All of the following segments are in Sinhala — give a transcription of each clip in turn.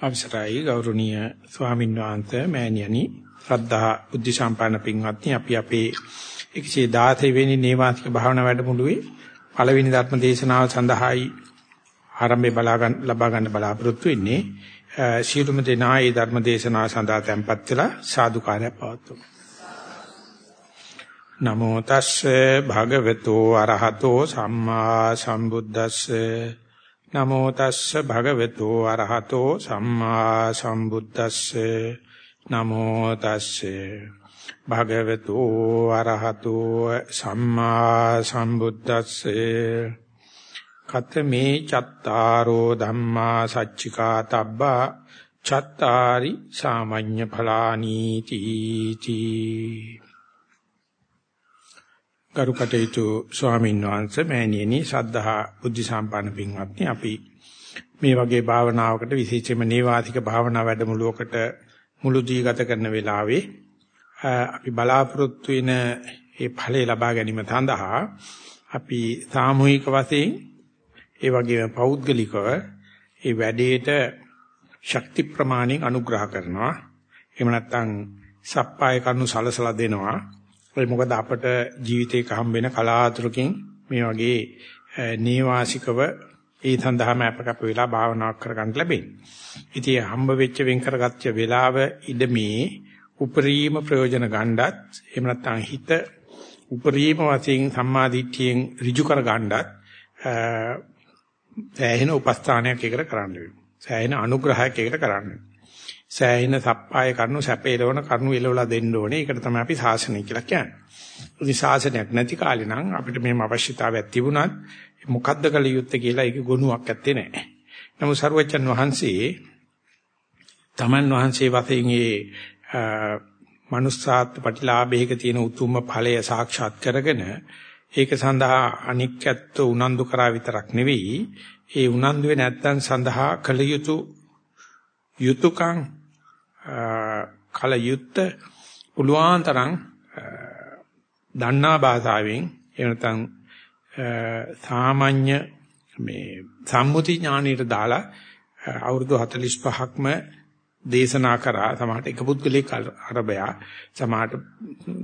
අවසරයි ගෞරවනීය ස්වාමීන් වහන්සේ මෑණියනි. ශ්‍රද්ධා බුද්ධ සම්පන්න පින්වත්නි අපි අපේ 116 වෙනි නේවාසික භාවනා වැඩමුළුවේ පළවෙනි ධර්ම දේශනාව සඳහායි ආරම්භය බලා ගන්න ලබා ගන්න බලාපොරොත්තු වෙන්නේ. ශීලුම දෙනා ඒ ධර්ම දේශනාව සඳහා tempත් වෙලා සාදුකාරය පවතුමු නමෝ තස්සේ භගවතු අරහතෝ සම්මා සම්බුද්දස්සේ නමෝ තස්ස භගවතු අරහතෝ සම්මා සම්බුද්දස්සේ. නමෝ තස්සේ භගවතු අරහතෝ සම්මා සම්බුද්දස්සේ. කතමේ චත්තාරෝ ධම්මා සච්චිකා තබ්බා චත්තාරි සාමඤ්ඤ ඵලානීති. තී තීති කරුකටේතු ස්වාමීන් වහන්සේ මෑණියනි සද්ධා බුද්ධ සම්පන්න පින්වත්නි අපි මේ වගේ භාවනාවකට විශේෂයෙන්ම නේවාසික භාවනා වැඩමුළුවකට මුළු දී ගත කරන වෙලාවේ අපි බලාපොරොත්තු වෙන ඒ ඵලය ලබා ගැනීම සඳහා අපි සාමූහික වශයෙන් ඒ වගේම පෞද්ගලිකව ඒ වැඩේට ශක්ති ප්‍රමාණයෙන් අනුග්‍රහ කරනවා. එහෙම නැත්නම් සප්පාය කරුණු සලසලා දෙනවා. ඒ මොකද අපට ජීවිතේක හම්බ වෙන කලාතුරකින් මේ වගේ නේවාසිකව ඒ සඳහාම අපකප වෙලා භාවනාවක් කරගන්න ලැබෙන්නේ. ඉතින් හම්බ වෙච්ච වෙන් කරගත්ත වෙලාව ඉදමේ උපරිම ප්‍රයෝජන ගන්නත් එහෙම නැත්නම් හිත උපරිම වශයෙන් සම්මාදිට්ඨියෙන් ඍජු කර ගන්නත් සෑහෙන උපස්ථානයක් එකට කරන්න වෙනවා. සෑහෙන අනුග්‍රහයක් එකට කරන්න වෙනවා. සෑහෙන සප්පාය කරනු සැපේලවන කරුණු එලවලා දෙන්න ඕනේ. ඒකට තමයි අපි ශාසනය කියලා කියන්නේ. ඉතින් ශාසනයක් නැති කාලේ නම් අපිට මේම අවශ්‍යතාවයක් තිබුණත් මොකද්ද කළ යුත්තේ කියලා ඒක ගුණයක් ඇත්තේ නැහැ. නමුත් සරුවච්චන් වහන්සේ තමන් වහන්සේ වශයෙන් ඒ මනුස්සාත් ප්‍රතිලාභයක තියෙන උතුම්ම ඵලය සාක්ෂාත් කරගෙන ඒක සඳහා අනික්කත්ව උනන්දු කරා විතරක් නෙවෙයි ඒ උනන්දුවේ නැත්තන් සඳහා කළ යුතු යුතුයකම් කල යුත්ත පුළුවන් තරම් දන්නා භාෂාවෙන් එහෙම නැත්නම් සාමාන්‍ය මේ සම්මුති ඥානයට දාලා අවුරුදු 45ක්ම දේශනා කරා සමහරට එක පුද්ගලෙක් අරබයා සමහරට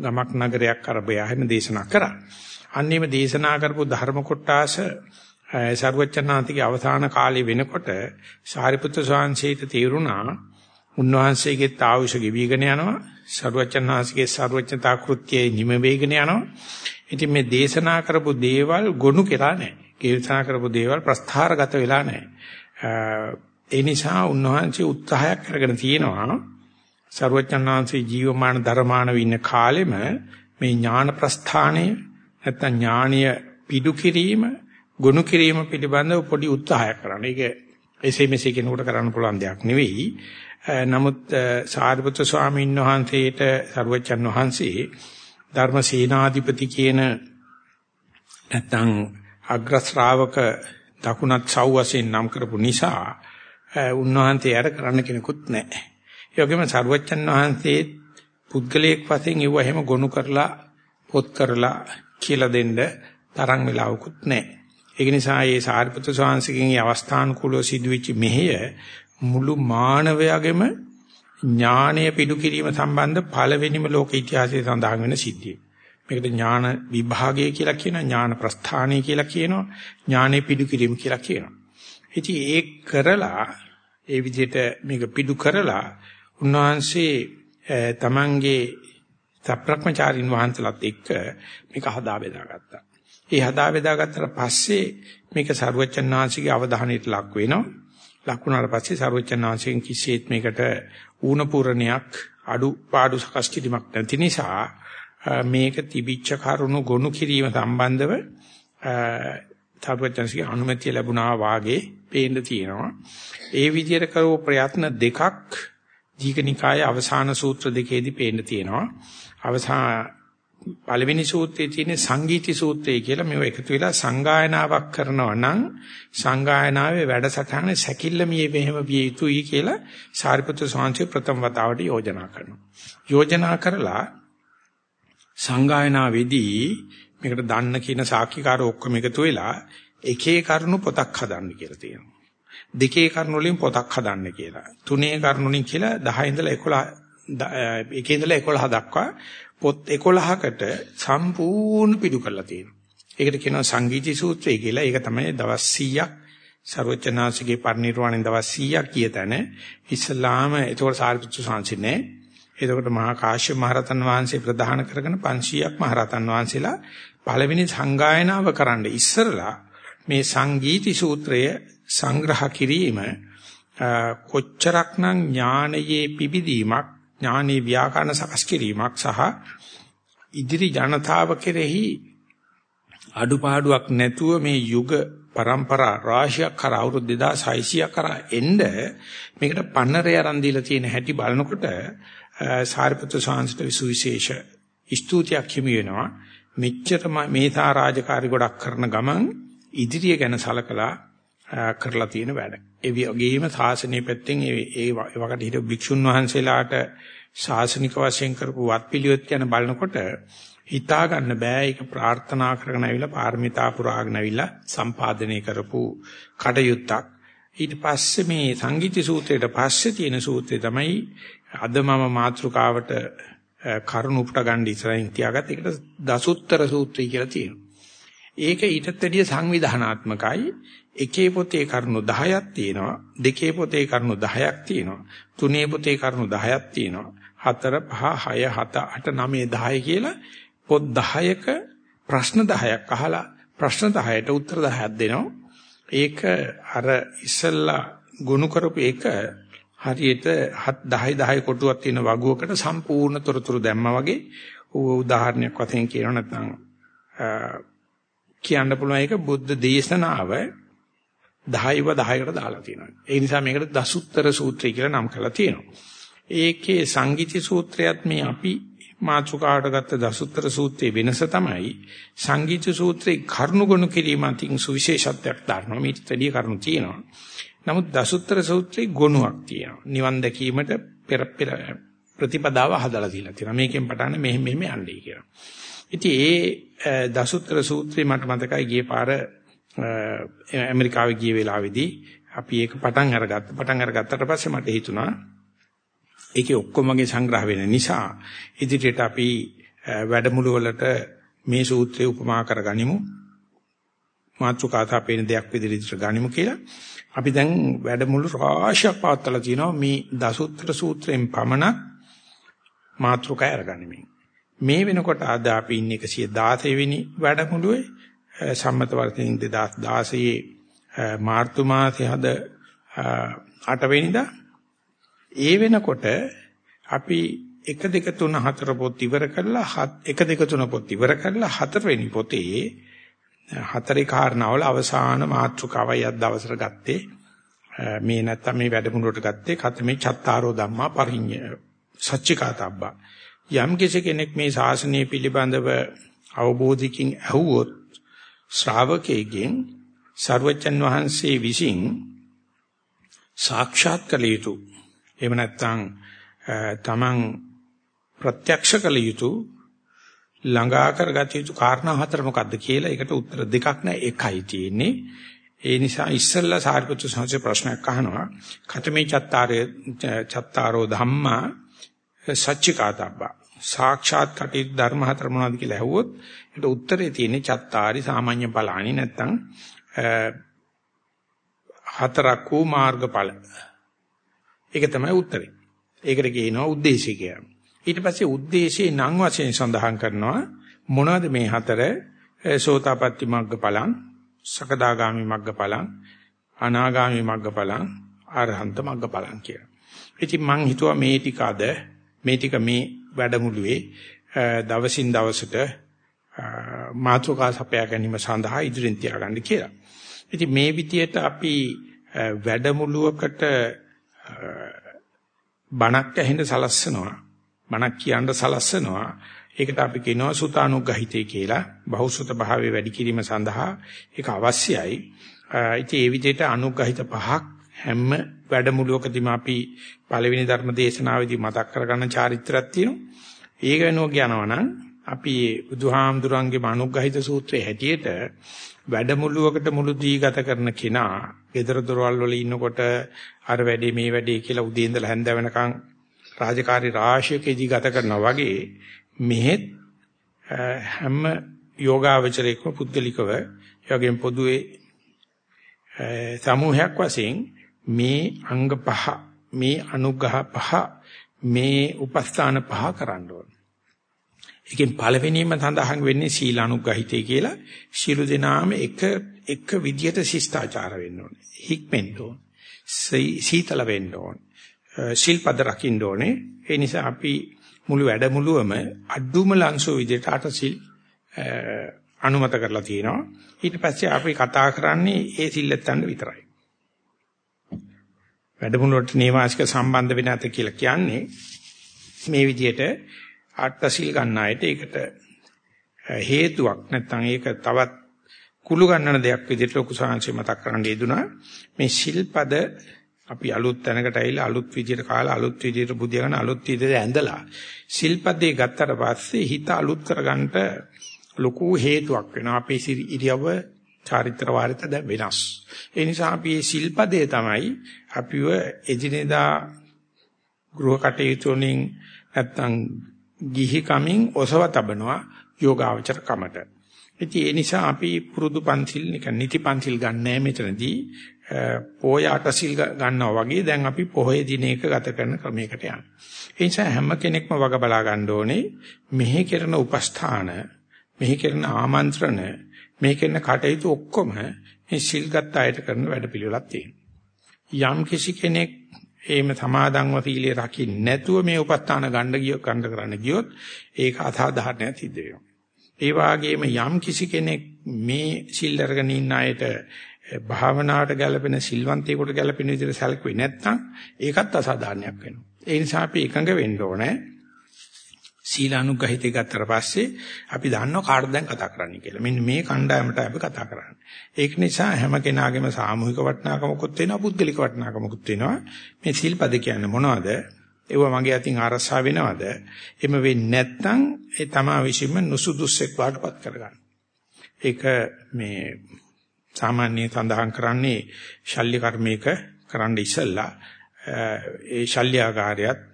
ගමක් නගරයක් අරබයා එහෙම දේශනා කරා. අන්නේම දේශනා කරපු ධර්ම කොටාස සර්වචනාන්තිගේ අවසාන කාලේ වෙනකොට සාරිපුත්‍ර ස්වාමීන් තීරුණා උන්වහන්සේගේ තාවුෂ ගෙවිගෙන යනවා. සර්වචනාංශගේ සර්වචනතා කෘත්‍යයේ නිම වේගන යනවා. ඉතින් මේ දේශනා කරපු දේවල් ගොනු කෙලා නැහැ. දේශනා කරපු දේවල් ප්‍රස්ථාරගත වෙලා නැහැ. ඒ නිසා උන්වහන්සේ උත්සාහයක් කරගෙන තියෙනවා. සර්වචනාංශේ ජීවමාන ධර්මාන වින්න කාලෙම මේ ඥාන ප්‍රස්ථානය නැත්නම් ඥානීය පිටු කිරීම ගොනු කිරීම පිළිබඳව පොඩි උත්සාහයක් කරන්න. ඒක එසේ මෙසේ කෙනෙකුට කරන්න පුළුවන් දෙයක් නෙවෙයි. නමුත් සාරිපුත්‍ර ස්වාමීන් වහන්සේට සර්වචන් වහන්සේ ධර්ම සේනාධිපති කියන නැත්නම් අග්‍ර ශ්‍රාවක දකුණත් සව් වශයෙන් නම් කරපු නිසා උන්වහන්සේ යට කරන්න කෙනෙකුත් නැහැ. ඒ වගේම සර්වචන් වහන්සේ පුද්ගලයෙක් වශයෙන් ඒව එහෙම ගොනු කරලා පොත් කරලා කියලා දෙන්න තරම් වෙලාවකුත් නැහැ. ඒක නිසා මේ සාරිපුත්‍ර ස්වාමීන්ගේ අවස්ථානුකූලව සිදුවෙච්ච මෙහෙය මුළු මානවයාගේම ඥානය පිටු කිරීම සම්බන්ධ පළවෙනිම ලෝක ඉතිහාසයේ සඳහන් වෙන සිද්ධිය. මේකට ඥාන විභාගය කියලා කියනවා ඥාන ප්‍රස්ථානය කියලා කියනවා ඥානෙ පිටු කිරීම කියලා කියනවා. ඉතින් ඒක කරලා ඒ විදිහට මේක පිටු කරලා උන්වහන්සේ තමන්ගේ සප්‍රක්‍මචාරින් වහන්සලාත් එක්ක මේක හදා බෙදාගත්තා. ඒ හදා බෙදාගත්තට පස්සේ මේක ਸਰුවචනාංශිකේ අවධානයට ලක් වෙනවා. ලකුණාට පස්සේ සරුවචන වංශයෙන් කිසිත් මේකට ඌනපූරණයක් අඩු පාඩු සකස් කිරීමක් නැති නිසා මේක තිබිච්ච කරුණු ගොනු කිරීම සම්බන්ධව සරුවචනසිගේ අනුමැතිය ලැබුණා වාගේ පේන්න තියෙනවා. ඒ විදිහට කරව ප්‍රයත්න දෙකක් දීඝනිකායේ අවසාන සූත්‍ර දෙකේදී පේන්න තියෙනවා. අවසාන පළවෙනි සූත්‍රයේ තියෙන සංගීති සූත්‍රය කියලා මේව එකතු වෙලා සංගායනාවක් කරනවා නම් සංගායනාවේ වැඩසටහන සැකිල්ලමියේ මෙහෙම විය යුතුයි කියලා සාරිපුත්‍ර ස්වාමීන් ප්‍රථම වතාවට යෝජනා කරනවා. යෝජනා කරලා සංගායනාවේදී මේකට දන්න කියන සාක්ෂිකාර ඔක්කොම එකතු වෙලා එකේ කරුණු පොතක් හදන්න කියලා තියෙනවා. දෙකේ කරුණු වලින් පොතක් හදන්න කියලා. තුනේ කරුණු වලින් කියලා 10 ඉඳලා 11 එකේ ඉඳලා 11 දක්වා පොත් 11කට සම්පූර්ණ පිටු කරලා තියෙනවා. ඒකට කියනවා සංගීති සූත්‍රය කියලා. ඒක තමයි දවස් 100ක් ਸਰවචනාසිකේ පරිනිර්වාණයෙන් දවස් 100ක් කියතන ඉස්ලාම ඒතකොට සාරිපුත්‍ර සාංශිනේ එතකොට මහා කාශ්‍යප මහරතන් වහන්සේ ප්‍රධාන කරගෙන 500ක් මහරතන් වහන්සේලා පළවෙනි සංගායනාව කරන්න ඉස්සරලා මේ සංගීති සූත්‍රය සංග්‍රහ කිරීම කොච්චරක්නම් ඥානයේ පිබිදීමක් ඥානී ව්‍යාකරණ සකස් කිරීමක් සහ ඉදිරි ජනතාව කෙරෙහි අඩුපාඩුවක් නැතුව මේ යුග પરම්පරා රාශියක් කරා අවුරුදු 2600ක් කරා එන්න මේකට පන්නරේ අරන් දීලා තියෙන හැටි බලනකොට සාරිපුත්‍ර සාංශට විශේෂ ස්තුතියක් හිමි වෙනවා. මෙච්චර මේසා රාජකාරි ගොඩක් කරන ගමන් ඉදිරිය ගැන සලකලා කරලා තියෙන වැඩ. ඒ වගේම සාසනීය පැත්තෙන් ඒ ඒ වකට හිට භික්ෂුන් වහන්සේලාට ශාසනික වශයෙන් කරපු වත්පිළිවෙත් ගැන බලනකොට හිතා ගන්න බෑ ඒක ප්‍රාර්ථනා කරගෙන ඇවිල්ලා පාරමිතා පුරාගෙන ඇවිල්ලා සම්පාදනය කරපු කටයුත්තක් ඊට පස්සේ මේ සංගීත සූත්‍රයට පස්සේ තියෙන සූත්‍රය තමයි අද මම මාතෘකාවට කරුණ උපුට ගන්න ඉස්සරහින් තියාගත්ත ඒකට දසුත්තර සූත්‍රය කියලා තියෙනවා. ඒක ඊටත් වැඩිය සංවිධානාත්මකයි. එකේ පොතේ කරුණු 10ක් තියෙනවා. දෙකේ පොතේ කරුණු 10ක් තියෙනවා. තුනේ පොතේ කරුණු 10ක් තියෙනවා. 4 5 6 7 8 9 10 කියලා පොත් 10ක ප්‍රශ්න 10ක් අහලා ප්‍රශ්න 10ට උත්තර 10ක් දෙනවා. ඒක අර ඉස්සල්ලා ගොනු කරපු එක හරියට 10 10 කොටුවක් තියෙන වගුවකට සම්පූර්ණ තොරතුරු දැම්මා වගේ උදාහරණයක් වශයෙන් කියනවා නැත්නම් කියන්න පුළුවන් එක බුද්ධ දේශනාව 10ව 10කට දාලා තියෙනවා. ඒ නිසා මේකට දසුත්තර සූත්‍රය කියලා නම් කරලා තියෙනවා. ඒකේ සංගීති සූත්‍රයත් මේ අපි මාතෘකාවට ගත්ත දසුත්තර සූත්‍රයේ වෙනස තමයි සංගීත සූත්‍රේ කරුණු ගුණ කිරීම අතින් සුවිශේෂත්වයක් දානවා. මේට වැඩි කරුණු තියෙනවා. නමුත් දසුත්තර සූත්‍රේ ගුණයක් තියෙනවා. නිවන් දැකීමට පෙර පෙර ප්‍රතිපදාව හදලා දීලා තියෙනවා. මේකෙන් පටන් මෙහෙම මෙහෙම යන්නේ කියලා. ඉතින් ඒ දසුත්තර සූත්‍රේ මට මතකයි ගියේ පාර ඇමරිකාවේ ගිය වෙලාවේදී අපි ඒක පටන් අරගත්ත. පටන් අරගත්තට පස්සේ මට හිතුණා ඒකේ ඔක්කොම වගේ සංග්‍රහ වෙන නිසා ඉදිරියට අපි වැඩමුළු වලට මේ සූත්‍රය උපමා කරගනිමු. මාතෘකාතා පේන දෙයක් විදිහට ගනිමු කියලා. අපි දැන් වැඩමුළු රාශියක් පවත්ලා තිනවා මේ දසුත්තර සූත්‍රයෙන් පමණක් මාතෘකය අරගනිමින්. මේ වෙනකොට අද අපි ඉන්නේ 116 වෙනි වැඩමුළුවේ සම්මත වර්ෂයෙන් 2016 මාර්තු මාසයේ හද 8 වෙනිදා ඒ වෙනකොට අපි 1 2 3 4 පොත් ඉවර කරලා 1 2 3 පොත් ඉවර කරලා 4 වෙනි පොතේ හතරේ කාරණාවල අවසාන මාතෘකාවයි අද දවසට ගත්තේ. මේ නැත්තම් මේ වැඩමුළුවට ගත්තේ කතමේ චත්තාරෝ ධම්මා පරිඤ්ඤ සච්චිකාතබ්බා. යම් කෙනෙක් මේ ශාසනය පිළිබඳව අවබෝධිකින් ඇහුවොත් ශ්‍රාවකයෙක්ගෙන් ਸਰවචන් වහන්සේ විසින් සාක්ෂාත් කළ යුතු එහෙම නැත්නම් තමන් ප්‍රත්‍යක්ෂ කළ යුතු ළඟා කරගත යුතු කාරණා හතර මොකක්ද කියලා ඒකට උත්තර දෙකක් නෑ එකයි තියෙන්නේ. ඒ නිසා ඉස්සෙල්ලා සාරිපුත්‍ර සංඝසේ ප්‍රශ්නයක් අහනවා. කතමේ චත්තාරේ චත්තාරෝ ධම්මා සච්චිකාතබ්බා. සාක්ෂාත් කටයුතු ධර්ම හතර මොනවද කියලා ඇහුවොත් ඒකට උත්තරේ තියෙන්නේ චත්තාරි සාමාන්‍ය බලාණි නැත්තම් හතරක් වූ මාර්ගඵල. ඒක තමයි උත්තරේ. ඒකට කියනවා ಉದ್ದೇಶය කියලා. ඊට පස්සේ ಉದ್ದೇಶේ නම් වශයෙන් සඳහන් කරනවා මොනවද මේ හතර? සෝතාපට්ටි මග්ගඵලං, සකදාගාමි මග්ගඵලං, අනාගාමි මග්ගඵලං, අරහන්ත මග්ගඵලං කියලා. ඉතින් මං හිතුවා මේ ටික අද මේ ටික මේ වැඩමුළුවේ දවසින් දවසට මාතෘකා සපයා ගැනීම සඳහා ඉදිරියෙන් තියාගන්න කියලා. ඉතින් මේ විදියට අපි වැඩමුළුවකට බණක් ඇහෙන්න සලස්සනවා. බණක් කියන්න සලස්සනවා. ඒකට අපි කියනවා සුතානුග්‍රහිතය කියලා. බහුසුත භාවයේ වැඩි කිරීම සඳහා ඒක අවශ්‍යයි. ඉතින් මේ විදිහට අනුග්‍රහිත පහක් හැම වැඩමුළුවකදීම අපි පළවෙනි ධර්ම දේශනාවේදී මතක් කරගන්න චාරිත්‍රාක් තියෙනවා. ඒක වෙනුව කියනවා නම් අපි බුදුහාමුදුරන්ගේ මනුග්‍රහිත සූත්‍රයේ හැටියට වැඩමුළුවකට මුළු දී ගත කරන කෙනා gedara dorwal වල ඉන්නකොට අර වැඩේ මේ වැඩේ කියලා උදේ ඉඳලා හැන්ද වෙනකන් රාජකාරී රාශියකදී ගත කරනවා වගේ මෙහෙත් හැම යෝගාවචරයකම පුද්ගලිකව යෝගෙන් පොදුවේ සමූහයක් වශයෙන් මේ අංග පහ මේ අනුග්‍රහ පහ මේ උපස්ථාන පහ කරන්න ඕන. ඒකෙන් පළවෙනිම සඳහන් වෙන්නේ සීලානුග්‍රහිතය කියලා. ශිරු දෙනාම එක එක විදියට ශිෂ්ටාචාර වෙන්න ඕනේ. හික්මෙන්න ඕනේ. සීතල වෙන්න ඕනේ. ශිල්පද රකින්න ඕනේ. ඒ නිසා අපි මුළු වැඩමුළුවම අඩුම ලංසෝ විදියට අටසිල් අනුමත කරලා තියෙනවා. ඊට පස්සේ අපි කතා කරන්නේ ඒ සිල්ලත්තන්ට විතරයි. වැඩමුළුවට නේවාසික සම්බන්ධ වෙන නැත කියලා කියන්නේ මේ විදිහට අටසිල් ගන්න අයට ඒකට හේතුවක් නැත්නම් ඒක තවත් කුළු ගන්නන දෙයක් විදිහට ලොකු සාංශය මතක් කරන්න යෙදුනා. මේ සිල්පද අපි අලුත් තැනකට ඇවිල්ලා අලුත් විදිහට කාලා අලුත් විදිහට බුදියාගෙන අලුත් විදිහට ඇඳලා සිල්පදේ ගත්තට පස්සේ හිත අලුත් කරගන්නට ලොකු හේතුවක් වෙනවා. අපේ ඉරියව්ව චාරිත්‍ර වාරිත දැන් වෙනස් ඒ නිසා අපි මේ සිල්පදේ තමයි අපිව එදිනෙදා ගෘහ කටයුතු වලින් නැත්තම් ගිහි කමින් ඔසව තබනවා යෝගාවචර කමට. ඉතින් ඒ නිසා අපි පුරුදු පන්සිල් නිකන් නිති පන්සිල් ගන්නෑ මෙතනදී පොය අටසිල් ගන්නවා වගේ දැන් අපි පොහේ දිනයක ගත කරන ක්‍රමයකට යනවා. ඒ නිසා හැම කෙනෙක්ම වග බලා ගන්න ඕනේ මෙහි කරන උපස්ථාන මෙහි කරන ආමන්ත්‍රණ මේ කරන කටයුතු ඔක්කොම මේ සිල් ගත්ත අයට කරන වැඩපිළිවෙලක් තියෙනවා. යම් කිසි කෙනෙක් එහෙම සමාදන්ව සීලය රකින්න නැතුව මේ උපස්ථාන ගන්න ගිය කණ්ඩ කරන්න ගියොත් ඒක අසාධාරණයක් සිද්ධ වෙනවා. ඒ වගේම යම් කිසි කෙනෙක් මේ සිල් අරගෙන ඉන්න අයට භාවනාවට ගැලපෙන සිල්වන්තයෙකුට ගැලපෙන විදිහට සැලකුවේ නැත්නම් ඒකත් අසාධාරණයක් වෙනවා. ඒ නිසා අපි එකඟ වෙන්න ඕනේ. සීලානුගහිතේ ගත්තට පස්සේ අපි දන්නවා කාටද දැන් කතා කරන්න කියලා. මෙන්න මේ කණ්ඩායමට අපි කතා කරන්නේ. ඒක නිසා හැම කෙනාගේම සාමූහික වටිනාකමකුත් වෙනවා, පුද්ගලික වටිනාකමකුත් වෙනවා. මේ සීල්පද කියන්නේ මොනවද? ඒව මගේ අතින් අරසා වෙනවද? එimhe වෙන්නේ නැත්නම් ඒ තමා විසින්ම නුසුදුස්සෙක් වාටපත් කරගන්න. ඒක මේ සාමාන්‍ය සඳහන් කරන්නේ ශල්්‍ය කර්මයක කරන්න ඉස්සෙල්ලා ඒ ශල්්‍යාකාරයත්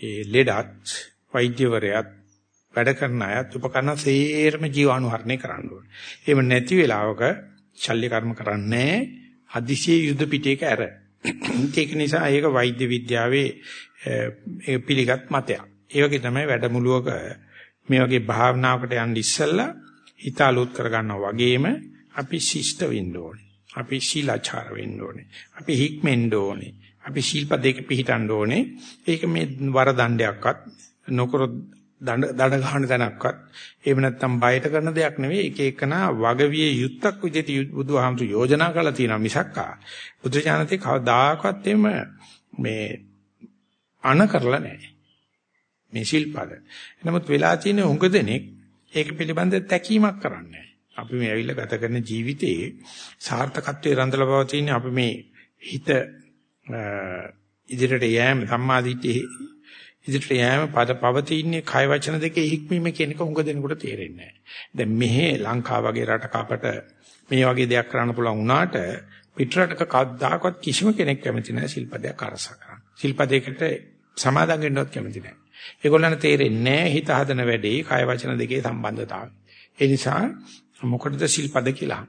ඒ ලෙඩත් වෛද්‍යවරයාත් වැඩ කරන අයත් උපකරණ සේරම ජීවාණුහරණය කරන්න ඕනේ. එහෙම නැති වෙලාවක ශල්්‍ය කර්ම කරන්නේ හදිසියේ යුද පිටේක ඇර. ඒක නිසා ඒක වෛද්‍ය විද්‍යාවේ ඒ පිළිගත් මතයක්. ඒ වගේ තමයි වැඩමුළුවක මේ වගේ භාවනාවකට යන්න ඉස්සෙල්ලා හිත අලුත් කරගන්නවා වගේම අපි ශිෂ්ට වෙන්න ඕනේ. අපි ශීලාචාර වෙන්න ඕනේ. අපි හික්මෙන්න ඕනේ. අපි ශිල්පදයක පිළිටන්න ඕනේ. ඒක මේ වර දණ්ඩයක්වත් නොකර දඩ දඩ ගන්න තැනක්වත් එහෙම නැත්නම් බයට කරන දෙයක් නෙවෙයි එක එකනා වගවිය යුත්තක් විදිහට බුදුහාමුදුරු යෝජනා කරලා තියෙනවා මිසක්කා බුදු ඥානතේ කවදාකවත් එම මේ අන කරලා නැහැ මේ ශිල්පද. නමුත් වෙලා තියෙන උඟ දෙනෙක් ඒක පිළිබඳ තැකීමක් කරන්නේ අපි මේ ඇවිල්ලා ගත කරන ජීවිතයේ සාර්ථකත්වයේ රඳලා පවතින අපි මේ හිත ඉදිරියට යෑම සම්මාදිට්ඨිය ඉදිරියට යෑම පද පවතින්නේ කය වචන දෙකේ හික්මීම කියන එක උඟ දෙනකොට තේරෙන්නේ නැහැ. දැන් මෙහි ලංකාව වගේ රටක අපට මේ වගේ දෙයක් කරන්න පුළුවන් වුණාට පිටරටක කවදාකවත් කිසිම කෙනෙක් කැමති නැහැ ශිල්පදයක් අරස කරන්න. ශිල්පදයකට සමාදම් වෙන්නවත් කැමති නැහැ. ඒගොල්ලන්ට තේරෙන්නේ නැහැ හිත හදන වැඩේ කය වචන දෙකේ සම්බන්ධතාවය. ඒ නිසා මොකටද ශිල්පද කියලා.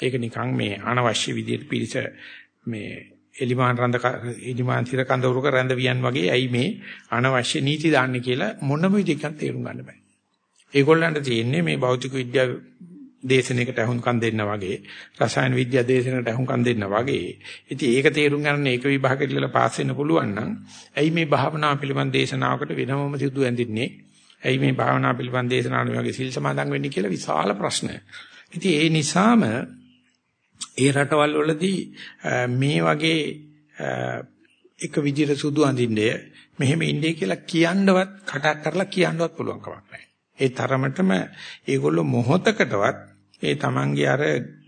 ඒක නිකන් මේ අනවශ්‍ය විදිහට පිළිස මේ එලිමාන් රඳ එලිමාන් තිර කඳවුරුක රැඳ වියන් වගේ ඇයි මේ අනවශ්‍ය නීති දාන්නේ කියලා මොනම විදිහකින් තේරුම් ගන්න බෑ. ඒගොල්ලන්ට තියෙන්නේ මේ භෞතික විද්‍යාව දේශනයකට අහුම්කම් දෙන්න වගේ රසායන විද්‍යාව දේශනයකට අහුම්කම් දෙන්න වගේ. ඉතින් ඒක තේරුම් ගන්න ඒක විභාගෙට ඉල්ලලා පාස් වෙන්න පුළුවන් නම් ඇයි මේ භාවනාව පිළිබඳ දේශනාවකට වෙනමම සිදු ඇඳින්නේ? ඇයි මේ භාවනාව පිළිබඳ දේශනාවන වගේ සිල් සමාදන් වෙන්නේ කියලා විශාල ප්‍රශ්නයක්. ඉතින් ඒ නිසාම ඒ රටවල් වලදී මේ වගේ එක විදිහට සුදු අඳින්නේ මෙහෙම ඉන්නේ කියලා කියන්නවත් කටක් කරලා කියන්නවත් පුළුවන් කමක් නැහැ. ඒ තරමටම ඒගොල්ලෝ මොහොතකටවත් ඒ Tamange අර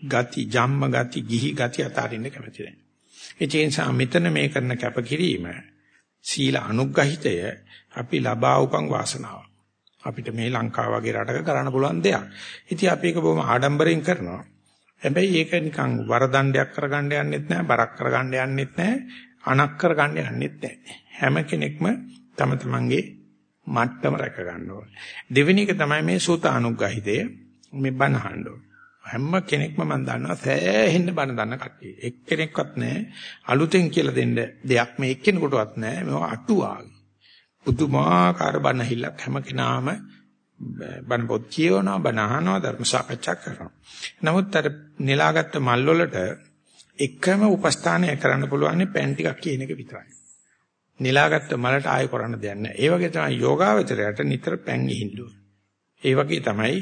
ගති, ජම්ම ගති, ගිහි ගති අතාරින්න කැමති නැහැ. ඒ නිසා මෙතන මේ කරන කැපකිරීම සීල අනුග්‍රහිතය අපි ලබා උපන් වාසනාව. අපිට මේ ලංකාව වගේ රටක කරන්න පුළුවන් දෙයක්. ඉතින් අපි ඒක බොහොම ආඩම්බරෙන් කරනවා. හැබැයි ඒක නිකන් වරදණ්ඩයක් කරගන්න යන්නෙත් නැහැ, බරක් කරගන්න යන්නෙත් නැහැ, අනක් කරගන්න යන්නෙත් නැහැ. හැම කෙනෙක්ම තම තමන්ගේ මට්ටම රැක ගන්න ඕනේ. දෙවෙනි එක තමයි මේ සූත අනුග්‍රහිතය මේ බණ අහන්න ඕනේ. හැම කෙනෙක්ම මම දන්නවා සෑහෙන්න බණ දන්න කට්ටිය. එක්කෙනෙක්වත් නැහැ අලුතෙන් කියලා දෙන්න දෙයක් මේ එක්කෙනෙකුටවත් නැහැ. මේවා අටුවාගේ. පුදුමාකාර බණ හිලක් හැම කෙනාම බණ පොත් කියවනවා බණ අහනවා ධර්ම සාකච්ඡා කරනවා. නමුත් අර නෙලාගත්ත මල් වලට එකම උපස්ථානය කරන්න පුළුවන් පෑන් ටිකක් කියන එක විතරයි. නෙලාගත්ත මලට ආයෙ කරන්න දෙයක් නැහැ. ඒ වගේ තමයි යෝගාවචරයට නිතර පෑන් ගිහින්න ඒ වගේ තමයි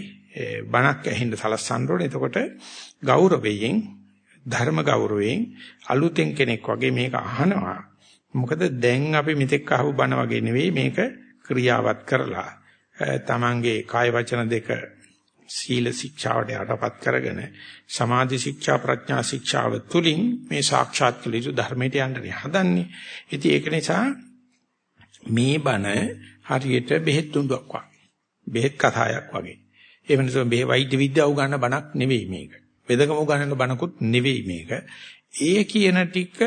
බණක් ඇහිඳ සලස්සන්න ඕනේ. එතකොට ගෞරවයෙන් ධර්ම ගෞරවයෙන් අලුතෙන් කෙනෙක් වගේ මේක අහනවා. මොකද දැන් අපි මෙතෙක් අහපු බණ වගේ නෙවෙයි මේක ක්‍රියාවත් කරලා තමන්ගේ කාය වචන දෙක සීල ශික්ෂාවට යටපත් කරගෙන සමාධි ශික්ෂා ප්‍රඥා ශික්ෂාව තුලින් මේ සාක්ෂාත් කළ යුතු ධර්මයට යන්න හදන්නේ. ඉතින් ඒක නිසා මේ බණ හරියට බෙහෙත් තුඬුවක් වගේ. බෙහෙත් කතාවක් වගේ. ඒ වෙනසම බෙහෙ වෛද්‍ය විද්‍යාව උගන්න බණක් නෙවෙයි මේක. වෙදකම උගන්නන බණකුත් නෙවෙයි මේක. ඒ කියන ටික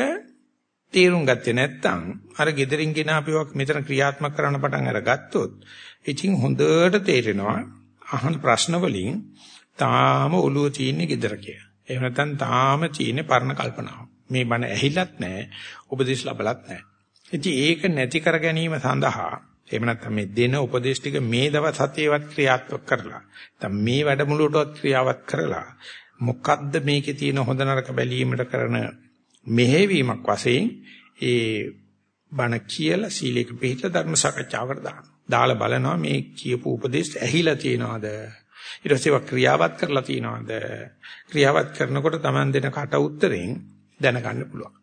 තේරුම් ගත්තේ නැත්නම් අර gederin ගෙන අපිව මෙතන ක්‍රියාත්මක කරන්න පටන් අරගත්තොත් ඉතින් හොඳට තේරෙනවා අහන ප්‍රශ්න වලින් තාම ඔළුව තියෙන්නේ gedara කියලා. එහෙම නැත්නම් තාම තියෙන්නේ පරණ කල්පනාව. මේ බණ ඇහිලත් නැහැ, උපදේශ ලැබලත් නැහැ. ඉතින් ඒක නැති කර ගැනීම සඳහා එහෙම නැත්නම් මේ දෙන උපදේශ ටික මේ දවස් හතේවත් ක්‍රියාත්මක කරලා නැත්නම් මේ වැඩමුළුවටවත් ක්‍රියාවත් කරලා මොකද්ද මේකේ තියෙන හොඳ නරක බැලීමට කරන මෙහෙවීමක් වශයෙන් ඒ බණ කියලා සීලයක පිළිපද ධර්ම සාකච්ඡාවකට දානවා. දාලා බලනවා මේ කියපු උපදේශ ඇහිලා තියනවාද? ඊට පස්සේ ඒවා ක්‍රියාවත් කරලා තියනවාද? ක්‍රියාවත් කරනකොට Taman දෙන කට උත්තරෙන් දැනගන්න පුළුවන්.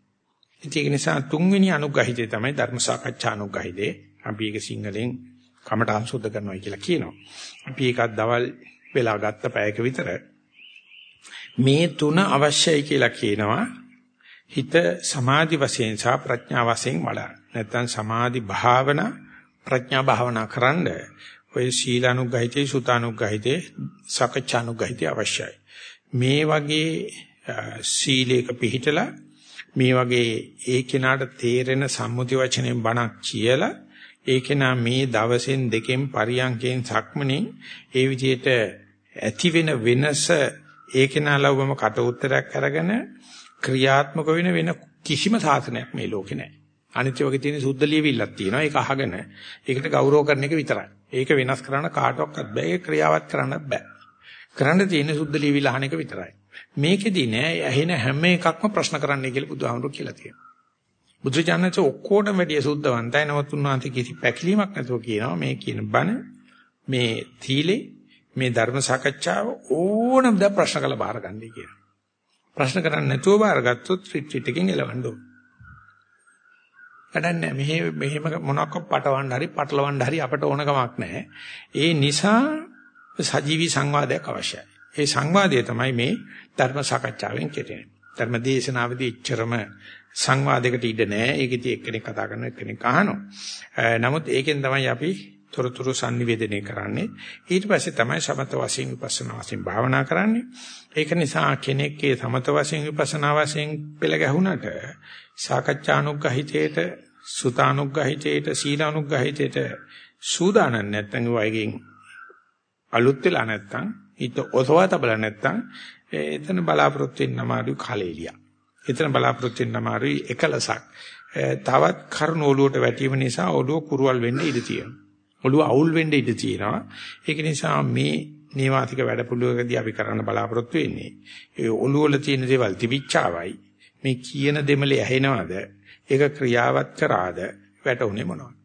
ඒක නිසා තුන්වෙනි අනුග්‍රහිතේ තමයි ධර්ම සාකච්ඡා අනුග්‍රහිතේ. අපි ඒක සිංහලෙන් කමටහන් සුද්ධ කරනවා කියලා කියනවා. අපි ඒකත් දවල් වෙලා ගත්ත පැයක විතර මේ තුන අවශ්‍යයි කියලා කියනවා. හිත සමාධි වශයෙන් සහ ප්‍රඥා වශයෙන් වඩා. නැත්නම් සමාධි භාවනා ප්‍රඥා භාවනා කරන්න ඔය සීලානුගහිතේ සුතානුගහිතේ සකච්ඡානුගහිතේ අවශ්‍යයි. මේ වගේ සීලයක පිළිහිටලා මේ වගේ ඒ කෙනාට තේරෙන සම්මුති වචනෙන් බණක් කියලා ඒ කෙනා මේ දවසෙන් දෙකෙන් පරියන්කෙන් සක්මණෙන් ඒ විදිහට ඇති වෙන වෙනස ඒ කෙනා ලවම කට උත්තරයක් අරගෙන ක්‍රියාත්මක වෙන වෙන කිසිම සාසනයක් මේ ලෝකේ නැහැ. අනිත්‍ය වගේ තියෙන සුද්ධ ලියවිල්ලක් තියෙනවා. ඒක අහගෙන ඒකට ගෞරව කරන එක විතරයි. ඒක වෙනස් කරන්න කාටවත් බෑ. ඒක ක්‍රියාවත් කරන්නත් බෑ. කරන්න තියෙන සුද්ධ ලියවිල්ල අහන එක විතරයි. මේකෙදි නෑ ඇහෙන හැම එකක්ම ප්‍රශ්න කරන්නයි කියලා බුදුහාමුදුරුවෝ කියලා තියෙනවා. බුදුචානන්ත ඔක්කොටම වැඩිය සුද්ධවන්තයි. නමුත් උන්වහන්සේ කිසි පැකිලීමක් නැතුව කියනවා මේ කියන බණ මේ තීලේ මේ ධර්ම සාකච්ඡාව ඕනම ද ප්‍රශ්න කළ බාර ගන්නයි කියලා. ප්‍රශ්න කරන්නේ නැතුව බාරගත්තොත් රිට්‍රීට් එකෙන් එලවන්න ඕන. වැඩන්නේ මෙහෙ මෙහෙම මොනක් පටවන්න හරි පටලවන්න හරි අපට ඕන කමක් නැහැ. ඒ නිසා සජීවි සංවාදයක් අවශ්‍යයි. ඒ සංවාදය තමයි මේ ධර්ම සාකච්ඡාවෙන් කෙරෙන්නේ. ධර්ම දේශනාවේදී ඉච්චරම සංවාදයකට ඉඩ නැහැ. ඒකෙදි එක්කෙනෙක් කතා කරන එක්කෙනෙක් අහනවා. නමුත් ඒකෙන් තමයි අපි තොරතුරු sannivedanaya කරන්නේ. ඊට පස්සේ තමයි සමත වශයෙන් විපස්සනා වශයෙන් භාවනා කරන්නේ. ඒක නිසා කෙනෙක්ගේ සමත වශයෙන් විපස්සනා වශයෙන් පෙළ ගැහුණට සාකච්ඡානුග්‍රහිතේට සුතානුග්‍රහිතේට සීලානුග්‍රහිතේට සූදානම් නැත්නම් වයිගෙන් අලුත් වෙලා නැත්නම් හිත ඔසවා තබලා නැත්නම් එතන බලාපොරොත්තු වෙන්න අමාරු කලෙලිය. එතන බලාපොරොත්තු වෙන්න අමාරුයි එකලසක්. තවත් කරුණ ඔලුවට වැටීම නිසා ඔලුව කුරුවල් වෙන්න ඉඩ තියෙනවා. ඔලුව අවුල් වෙන්න ඉඩ තියෙනවා. ඒක නිසා මේ නේවාතික වැඩපිළිවෙලකදී අපි කරන්න බලාපොරොත්තු වෙන්නේ ඒ ඔලුව වල තියෙන දේවල් තිබිච්චාවයි මේ කියන දෙමලේ ඇහෙනවද? ඒක ක්‍රියාවත් කරාද? වැටුනේ මොනවද?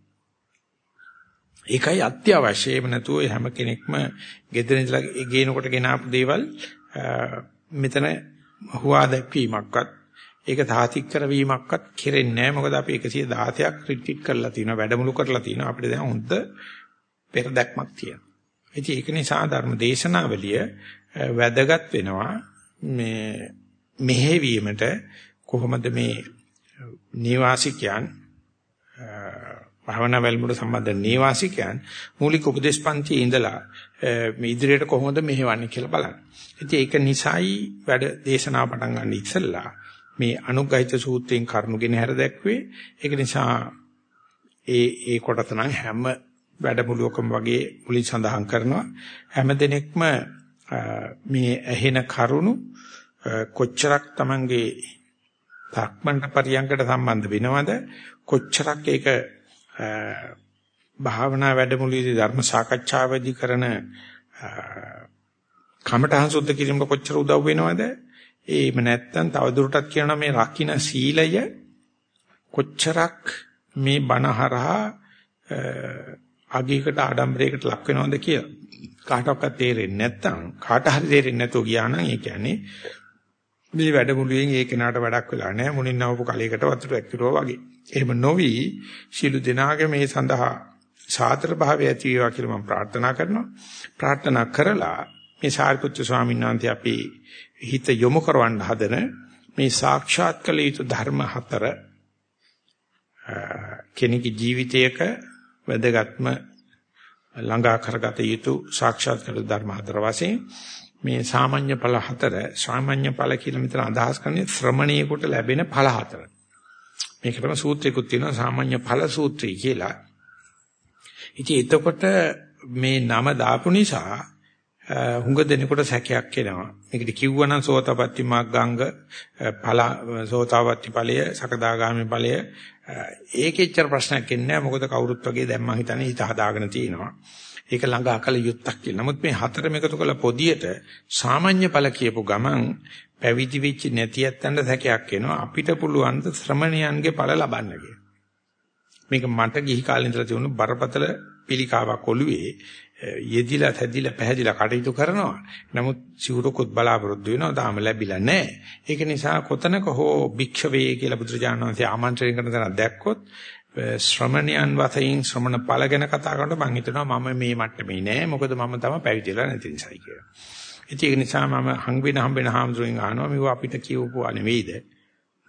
ඒකයි අත්‍යවශ්‍යම නැතුව හැම කෙනෙක්ම ගෙදර ඉඳලා ගේනකොට ගෙනාපු දේවල් මෙතන හුවා දැක්වීමක්වත් ඒක තාතික් කරවීමක්වත් කෙරෙන්නේ නැහැ මොකද අපි 116ක් රිට්‍රීට් කරලා තියෙනවා වැඩමුළු කරලා තියෙනවා අපිට දැන් හොඳ පෙර දැක්මක් තියෙනවා ඉතින් ඒක නිසා ධර්ම දේශනාවලිය වැදගත් වෙනවා මේ මෙහෙවීමට කොහොමද මේ නිවාසිකයන් භාවනා වැල්මුවට සම්බන්ධ නේවාසිකයන් මූලික උපදේශ පන්තියේ ඉඳලා මේ ඉදිරියට කොහොමද මෙහෙවන්නේ කියලා බලන්න. ඉතින් ඒක නිසායි වැඩ දේශනාව පටන් ගන්න ඉස්සෙල්ලා මේ අනුග්‍රහිත සූත්‍රයෙන් කරුණුගෙන හැර දැක්වේ. ඒක නිසා ඒ ඒ කොටස නම් හැම වැඩමුළුවකම වගේ මුලින් සඳහන් කරනවා හැම දිනෙකම මේ ඇහෙන කරුණු කොච්චරක් Tamange ධක්මන්ට පරියංගකට සම්බන්ධ වෙනවද? කොච්චරක් ඒක භාවනා වැඩමුළුවේදී ධර්ම සාකච්ඡාවේදී කරන කමඨහං සුද්ධ කිරීමට කොච්චර උදව් වෙනවද? එහෙම නැත්නම් තවදුරටත් කියනවා මේ රකින්න සීලය කොච්චරක් මේ බණහරහා අගයකට ආඩම්බරයකට ලක් වෙනවද කියලා? කාටවත් තේරෙන්නේ නැත්නම් කාට හරි තේරෙන්නේ නැතුව ගියා නම් ඒ කියන්නේ මේ වැඩමුළුවෙන් ඒ කෙනාට වැඩක් වෙලා නැහැ මුණින් නවපු කලයකට වතුර ඇක්කිරුවා වගේ. එහෙම නොවි ශිළු දෙනාගේ මේ සඳහා සාතර භාවය ඇති වේවා කියලා මම ප්‍රාර්ථනා කරනවා. ප්‍රාර්ථනා කරලා මේ සාරිපුත්‍ර ස්වාමීන් වහන්සේ අපි හිත යොමු කරවන්න හදන මේ සාක්ෂාත් කළ යුතු ධර්ම හතර කෙනෙකුගේ ජීවිතයක වැදගත්ම ළඟා කරගත යුතු සාක්ෂාත් කළ ධර්ම හතර වශයෙන් මේ සාමාන්‍ය ඵල හතර සාමාන්‍ය ඵල කියලා මෙතන අදහස් කරන්නේ ශ්‍රමණීයකට ලැබෙන ඵල හතර. මේකටම සූත්‍රයකුත් තියෙනවා සාමාන්‍ය ඵල සූත්‍රය කියලා. ඉතින් එතකොට මේ නම දාපු නිසා හුඟ දෙනකොට සැකයක් එනවා. මේකට කිව්වනම් සෝතපට්ටි මග්ගංග ඵල සෝතාපට්ටි ඵලය සකදාගාමි ඵලය ඒකෙච්චර ප්‍රශ්නයක් එන්නේ නැහැ. මොකද කවුරුත් වගේ දැන් මම හිතන්නේ හිත හදාගෙන තියෙනවා. ඒක ළඟ අකල යුත්තක් කියලා. නමුත් මේ හතරම එකතු කළ පොදියට සාමාන්‍ය ඵල කියපු ගමන් පැවිදි වෙච්ච නැති යත්තන්ට සැකයක් එනවා. අපිට පුළුවන් ද ශ්‍රමණයන්ගේ ඵල ලබන්න කියලා. මේක මට ගිහි කාලේ ඉඳලා තියුණු බරපතල පිළිකාවක් ඔළුවේ යෙදිලා තැදිලා පැහැදිලා කටයුතු කරනවා. නමුත් සිවුරකුත් බලාපොරොත්තු වෙනවා. තාම ලැබිලා නැහැ. ඒක නිසා කොතනක හෝ භික්ෂවේ කියලා බුදුරජාණන් වහන්සේ ආමන්ත්‍රණය කරන තැන දැක්කොත් ශ්‍රමණයන් වශයෙන් ශ්‍රමණ ඵල ගැන කතා කරනකොට මම හිතනවා මම මේ මට්ටමේ නෑ මොකද මම තම පැවිදිලා නැති නිසායි කියලා. ඒක නිසා මම හං වෙන හම් වෙන හාමුදුරුවෙන් අහනවා මේව අපිට කියවපුවා නෙවෙයිද?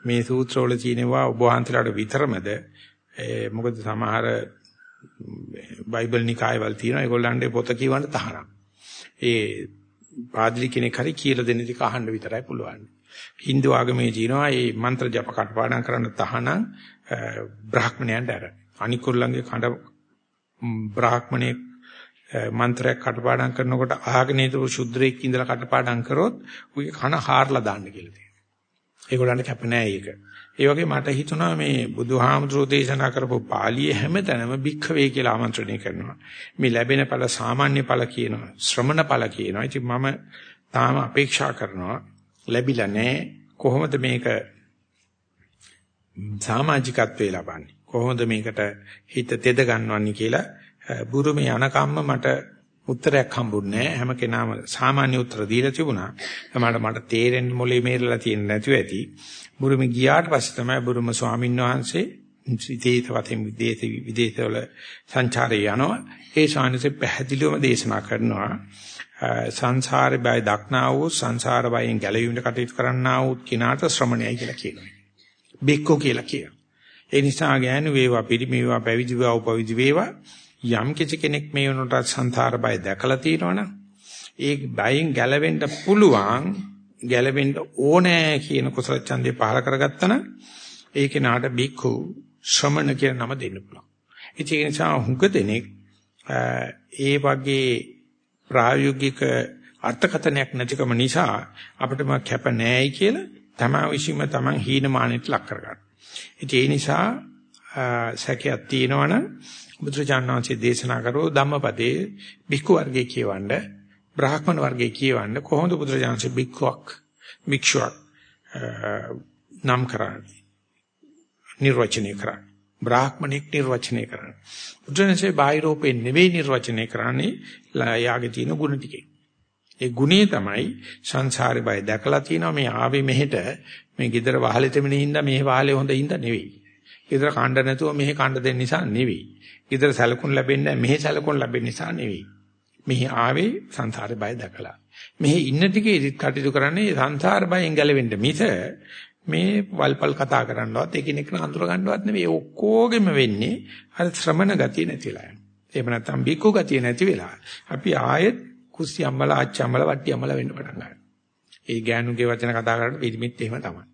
මේ සූත්‍රවල තියෙනවා ඔබ වහන්සේලාට විතරමද? මොකද සමහර බයිබල් නිකායවල තියෙනවා ඒගොල්ලන්ගේ පොත කියවන්න තහනම්. ඒ පාද්ලි කෙනෙක් හරි කියලා දෙන්න ටික අහන්න විතරයි පුළුවන්. Hindu ආගමේ තියෙනවා මේ මන්ත්‍ර ජප කටපාඩම් කරන්න තහනම් බ්‍රාහ්මණයන්ට අර අනිකුල්ලන්ගේ කඩ බ්‍රාහ්මණේ මන්ත්‍රයක් කටපාඩම් කරනකොට අහගෙන ඉඳපු ශුද්‍රයෙක් ඉඳලා කටපාඩම් කරොත් උගේ කන හාරලා දාන්න කියලා තියෙනවා. ඒගොල්ලන්ට කැප නැහැ ඒක. ඒ වගේ මට හිතුණා මේ බුදුහාමුදුරෝ දේශනා කරපු පාළියේ හැමතැනම භික්ඛවේ කියලා ආමන්ත්‍රණය කරනවා. මේ ලැබෙන ඵල සාමාන්‍ය ඵල කියනවා. ශ්‍රමණ ඵල කියනවා. ඉතින් මම තාම අපේක්ෂා කරනවා ලැබිලා නැහැ. කොහොමද මේක සමාජිකත්වේ ලබන්නේ කොහොමද මේකට හිත තෙද ගන්නවන්නේ කියලා බුරුමේ යන කම්ම මට උත්තරයක් හම්බුන්නේ නැහැ හැම කෙනාම සාමාන්‍ය උත්තර දීලා තිබුණා තමයි මට තේරෙන්න මොලේ මේරලා තියෙන්නේ නැතුව ඇති බුරුමේ ගියාට පස්සේ තමයි බුරුම ස්වාමීන් වහන්සේ විදේශ වතෙන් විදේශ විදේශවල සංචාරය යනවා. ඒ ශානසේ පැහැදිලිවම දේශනා කරනවා සංසාරේ බය දක්නා වූ සංසාර බයෙන් ගැලවීමට කටයුතු කරන්නා වූ කිනාට ශ්‍රමණයයි කියලා කියනවා. බෙක්කෝ කියලා කියනවා. ඒ නිසා ගෑනු වේවා පිරිමි වේවා පැවිදි වේවා උපවිදි වේවා. යම් කිසි කෙනෙක් මේ වුණට සංසාර බය දැකලා තියෙනවනම් ඒ බයෙන් ගැලවෙන්න පුළුවන් ගැලවෙන්න ඕනෑ කියන කුසල ඡන්දය පහල කරගත්තා නම් ඒ කෙනාට බික්ඛු ශ්‍රමණ කියන නම දෙන්න පුළුවන්. ඒ නිසා හුඟ දෙනෙක් ඒ වගේ ප්‍රායෝගික අර්ථකථනයක් නැතිකම නිසා අපිටම කැප නැහැයි කියලා තමා විශ්ීම තමන් හීනමානෙට ලක් කරගන්න. ඒ නිසා සැකයක් තියෙනවනම් බුදුචානන්සේ දේශනා කරෝ ධම්මපදේ බික්ඛු වර්ගයේ කියවන්න බ්‍රාහ්මණ වර්ගයේ කියවන්න කොහොමද බුදුරජාණන්සේ බික්ඛුවක් භික්ෂුවක් නම් කරන්නේ නිර්වචනය කරන්නේ බ්‍රාහ්මණෙක් නිර්වචනය කරන්නේ බුදුරජාණන්සේ බාහිරෝපේ නෙවෙයි නිර්වචනය කරන්නේ යාගේ තියෙන ගුණ ටිකේ ඒ ගුණේ තමයි සංසාරේ බය දැකලා තියෙනවා මේ ආවේ මෙහෙට මේ gedara වහලෙ තෙමනේ හින්දා මේ වහලේ හොඳ හින්දා නෙවෙයි. gedara කණ්ඩ නැතුව මෙහෙ කණ්ඩ දෙන්න නිසා නෙවෙයි. gedara සැලකුන් ලැබෙන්නේ මෙහෙ සැලකුන් ලැබෙන්න නිසා නෙවෙයි. මෙහි ආවේ සංසාරේ බය දැකලා. මෙහි ඉන්න ටිකේ කටයුතු කරන්නේ සංසාර බයෙන් ගැලවෙන්න මිස මේ වල්පල් කතා කරන්නවත් එකිනෙක අඳුර ගන්නවත් නෙවෙයි ඔක්කොගෙම වෙන්නේ අර ශ්‍රමණ ගතිය නැතිලා යන. එහෙම නැත්නම් බිකු ගතිය නැති වෙලා අපි ආයෙත් කුස්සි අම්මල ආච්චි අම්මල වට්ටි අම්මල වෙන්න පටන් ගන්නවා. ඒ ගෑනුගේ වචන කතා කරලා පිළිමිත් එහෙම තමයි.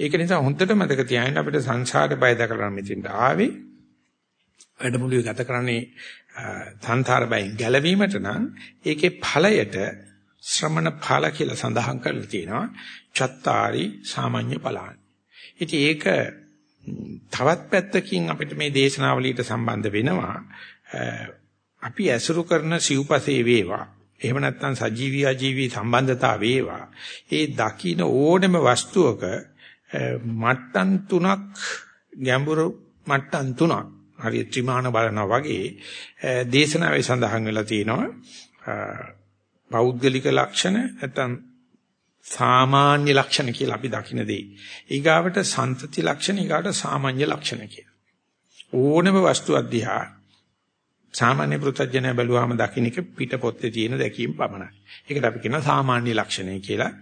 ඒක නිසා හොඳට මතක තියාගන්න අපිට සංසාරේ බය දකලා මෙතෙන්ට ආවේ වැඩමුළුවේ ගත කරන්නේ සංසාර බයෙන් ගැලවීමට නම් ඒකේ ඵලයට ශ්‍රමණ ඵල කියලා සඳහන් කරලා තියෙනවා. චත්තාරි සාමාන්‍ය ඵලාන. ඉතින් ඒක තවත් පැත්තකින් අපිට මේ දේශනාවලියට සම්බන්ධ වෙනවා. අපි ඇසුරු කරන සිව්පසේ වේවා. එහෙම නැත්නම් සජීවී අජීවී සම්බන්ධතා වේවා. ඒ දකින්න ඕනම වස්තුවක මට්ටම් තුනක් ගැඹුරු මට්ටම් තුනක් හරිය ත්‍රිමාන බලනවා වගේ දේශනාවේ සඳහන් වෙලා තියෙනවා. පෞද්ගලික ලක්ෂණ නැත්නම් සාමාන්‍ය ලක්ෂණ කියලා අපි දකින දේ. ඊගාවට සන්තති ලක්ෂණ ඊගාවට සාමාන්‍ය ලක්ෂණ කියලා. ඕනම වස්තුවක් දිහා සාමාන්‍ය පෘථජ්ජනය බැලුවාම දකින්න එක පිටපොත්තේ තියෙන දැකීම පමණයි. ඒකට අපි කියනවා සාමාන්‍ය ලක්ෂණය කියලා.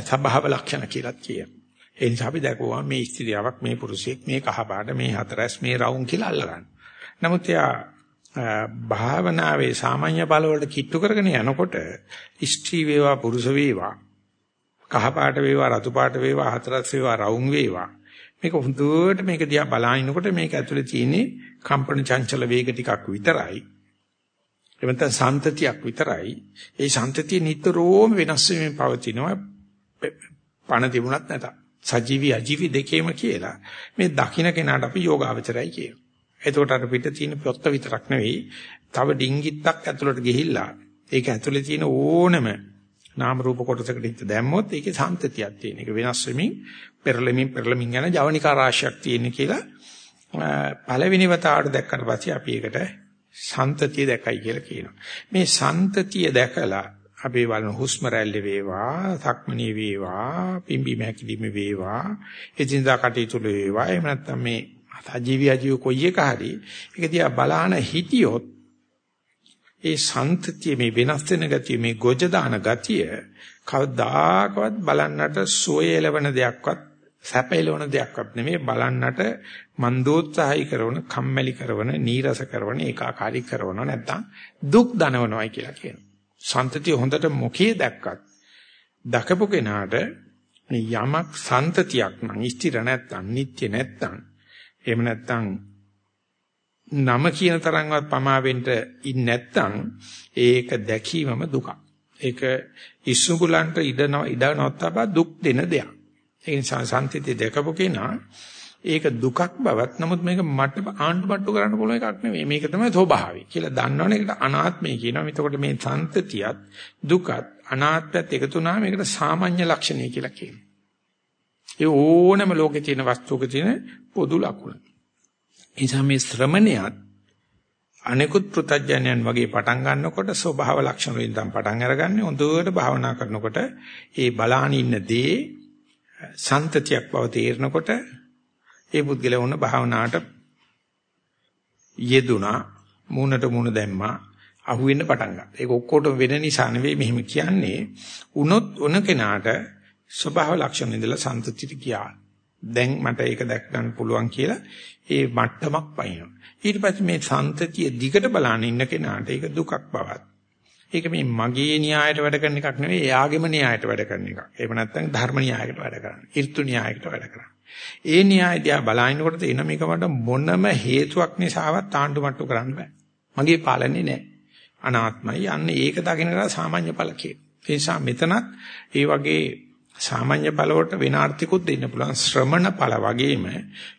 සබහව ලක්ෂණ කියලාත් කියනවා. ඒ නිසා අපි දැකුවා මේ ස්ත්‍රියාවක් මේ පුරුෂයෙක් මේ කහපාට මේ හතරස් මේ රවුම් කියලා අල්ලගන්න. නමුත් එයා භාවනාවේ සාමාන්‍ය බල වලට කිට්ටු කරගෙන යනකොට ස්ත්‍රී වේවා පුරුෂ වේවා කහපාට වේවා රතු පාට වේවා හතරස් වේවා රවුම් වේවා. මේක හුදුවට මේක දිහා බලනකොට මේක ඇතුලේ තියෙන්නේ කම්පන චංචල වේග ටිකක් විතරයි. එවන්ත සන්තතියක් විතරයි. ඒ සන්තතිය නිතරම වෙනස් වෙමින් පවතිනවා. පණ තිබුණත් නැත සජීවි අජීවි දෙකේම කියලා මේ දකින්න කෙනාට අපි යෝගාවචරයි කියනවා එතකොට අර පිට තියෙන පොත්ත විතරක් නෙවෙයි තව ඩිංගිත්තක් ඇතුළට ගිහිල්ලා ඒක ඇතුලේ තියෙන ඕනම නාම රූප කොටසකට හිත දැම්මොත් ඒකේ සම්තතියක් තියෙන. ඒක වෙනස් වෙමින් පෙරලෙමින් පෙරලෙමින් යන ජවනිකා රාශියක් තියෙන කියලා පළවෙනි වතාවට දැක්කට පස්සේ අපි ඒකට සම්තතිය දැකයි කියලා කියනවා. මේ සම්තතිය දැකලා අපි බලන හුස්ම රැල්ල වේවා, සක්මණේ වේවා, පිම්බි මහැකිලිම වේවා, එදිනදා කටයුතු වේවා. එහෙම නැත්නම් මේ සජීවී අජීව කොයි එක හරි ඒක දිහා බලහන හිටියොත් ඒ සන්තතිය මේ වෙනස් වෙන ගතිය මේ ගොජ දාන ගතිය කවදාකවත් බලන්නට සෝයලවන දෙයක්වත් සැපයලවන දෙයක්වත් නෙමෙයි බලන්නට මන්දෝත්සාහයි කරන කම්මැලි කරන නීරස කරන ඒකාකාරී කරන නැත්තම් දුක් දනවනවායි කියලා කියනවා. සන්තතිය හොඳට මොකේ දැක්කත් දකපු කෙනාට යමක් සන්තතියක් නම් ස්ථිර නැත්තම් නිත්‍ය නැත්තම් එහෙම නැත්තම් නම කියන තරම්වත් පමාවෙන්න ඉන්නේ නැත්තම් ඒක දැකීමම දුකක්. ඒක ඉස්සුගුලන්ට ඉඩ ඉඩ නොතබා දුක් දෙන දෙයක්. ඒ නිසා සම්තිතේ දැකපු කෙනා ඒක දුකක් බවත් නමුත් මේක මට ආණ්ඩු මට්ටු කරන්න පුළුවන් එකක් නෙවෙයි. මේක තමයි ස්වභාවය කියලා දන්නවනේ ඒකට අනාත්මය කියනවා. එතකොට මේ සම්තතියත් දුකත් අනාත්මයත් එකතු වුණාම මේකට සාමාන්‍ය ලක්ෂණය කියලා කියනවා. ඒ ඕනම ලෝකේ තියෙන වස්තුවක තියෙන පොදු ලක්ෂණ. නිසා මේ ශ්‍රමණයත් අනිකුත් පෘතජ්ජනයන් වගේ පටන් ගන්නකොට ස්වභාව ලක්ෂණ වලින් තමයි පටන් අරගන්නේ. හොඳට භාවනා කරනකොට ඒ බලාන ඉන්න දේ සන්තතියක් බව තේරෙනකොට ඒ පුද්ගලයා වුණ භාවනාවට යෙදුනා මූණට මූණ දැම්මා අහුවෙන්න පටන් ගත්තා. ඒක ඔක්කොටම වෙන නිසා නෙවෙයි මෙහෙම කියන්නේ. උනොත් උන කෙනාට ස්වභාව ලක්ෂණ ඉඳලා සන්තතිට ගියා. දැන් මට ඒක දැක් ගන්න පුළුවන් කියලා ඒ මට්ටමක් පයින්නවා. ඊට පස්සේ මේ සන්තතිය දිගට බලන ඉන්න කෙනාට ඒක දුකක් බවත්. ඒක මේ මගේ න්‍යායට වැඩ කරන එකක් නෙවෙයි එයාගේම න්‍යායට වැඩ කරන එකක්. එහෙම නැත්නම් ධර්ම න්‍යායකට වැඩ කරන්නේ. ඍතු න්‍යායකට වැඩ කරන්නේ. ඒ න්‍යාය දිහා බලනකොට තේන මේක මට මොනම හේතුවක් නිසාවත් තාණ්ඩු මට්ටු කරන්න බෑ. මගේ පාලනේ නෑ. අනාත්මයි. අන්න ඒක දකින්නලා සාමාන්‍ය ඵල කියන. ඒ නිසා මෙතනත් ඒ වගේ සාමාන්‍ය ඵලවලට වෙනාර්ථිකුත් දෙන්න පුළුවන් ශ්‍රමණ ඵල වගේම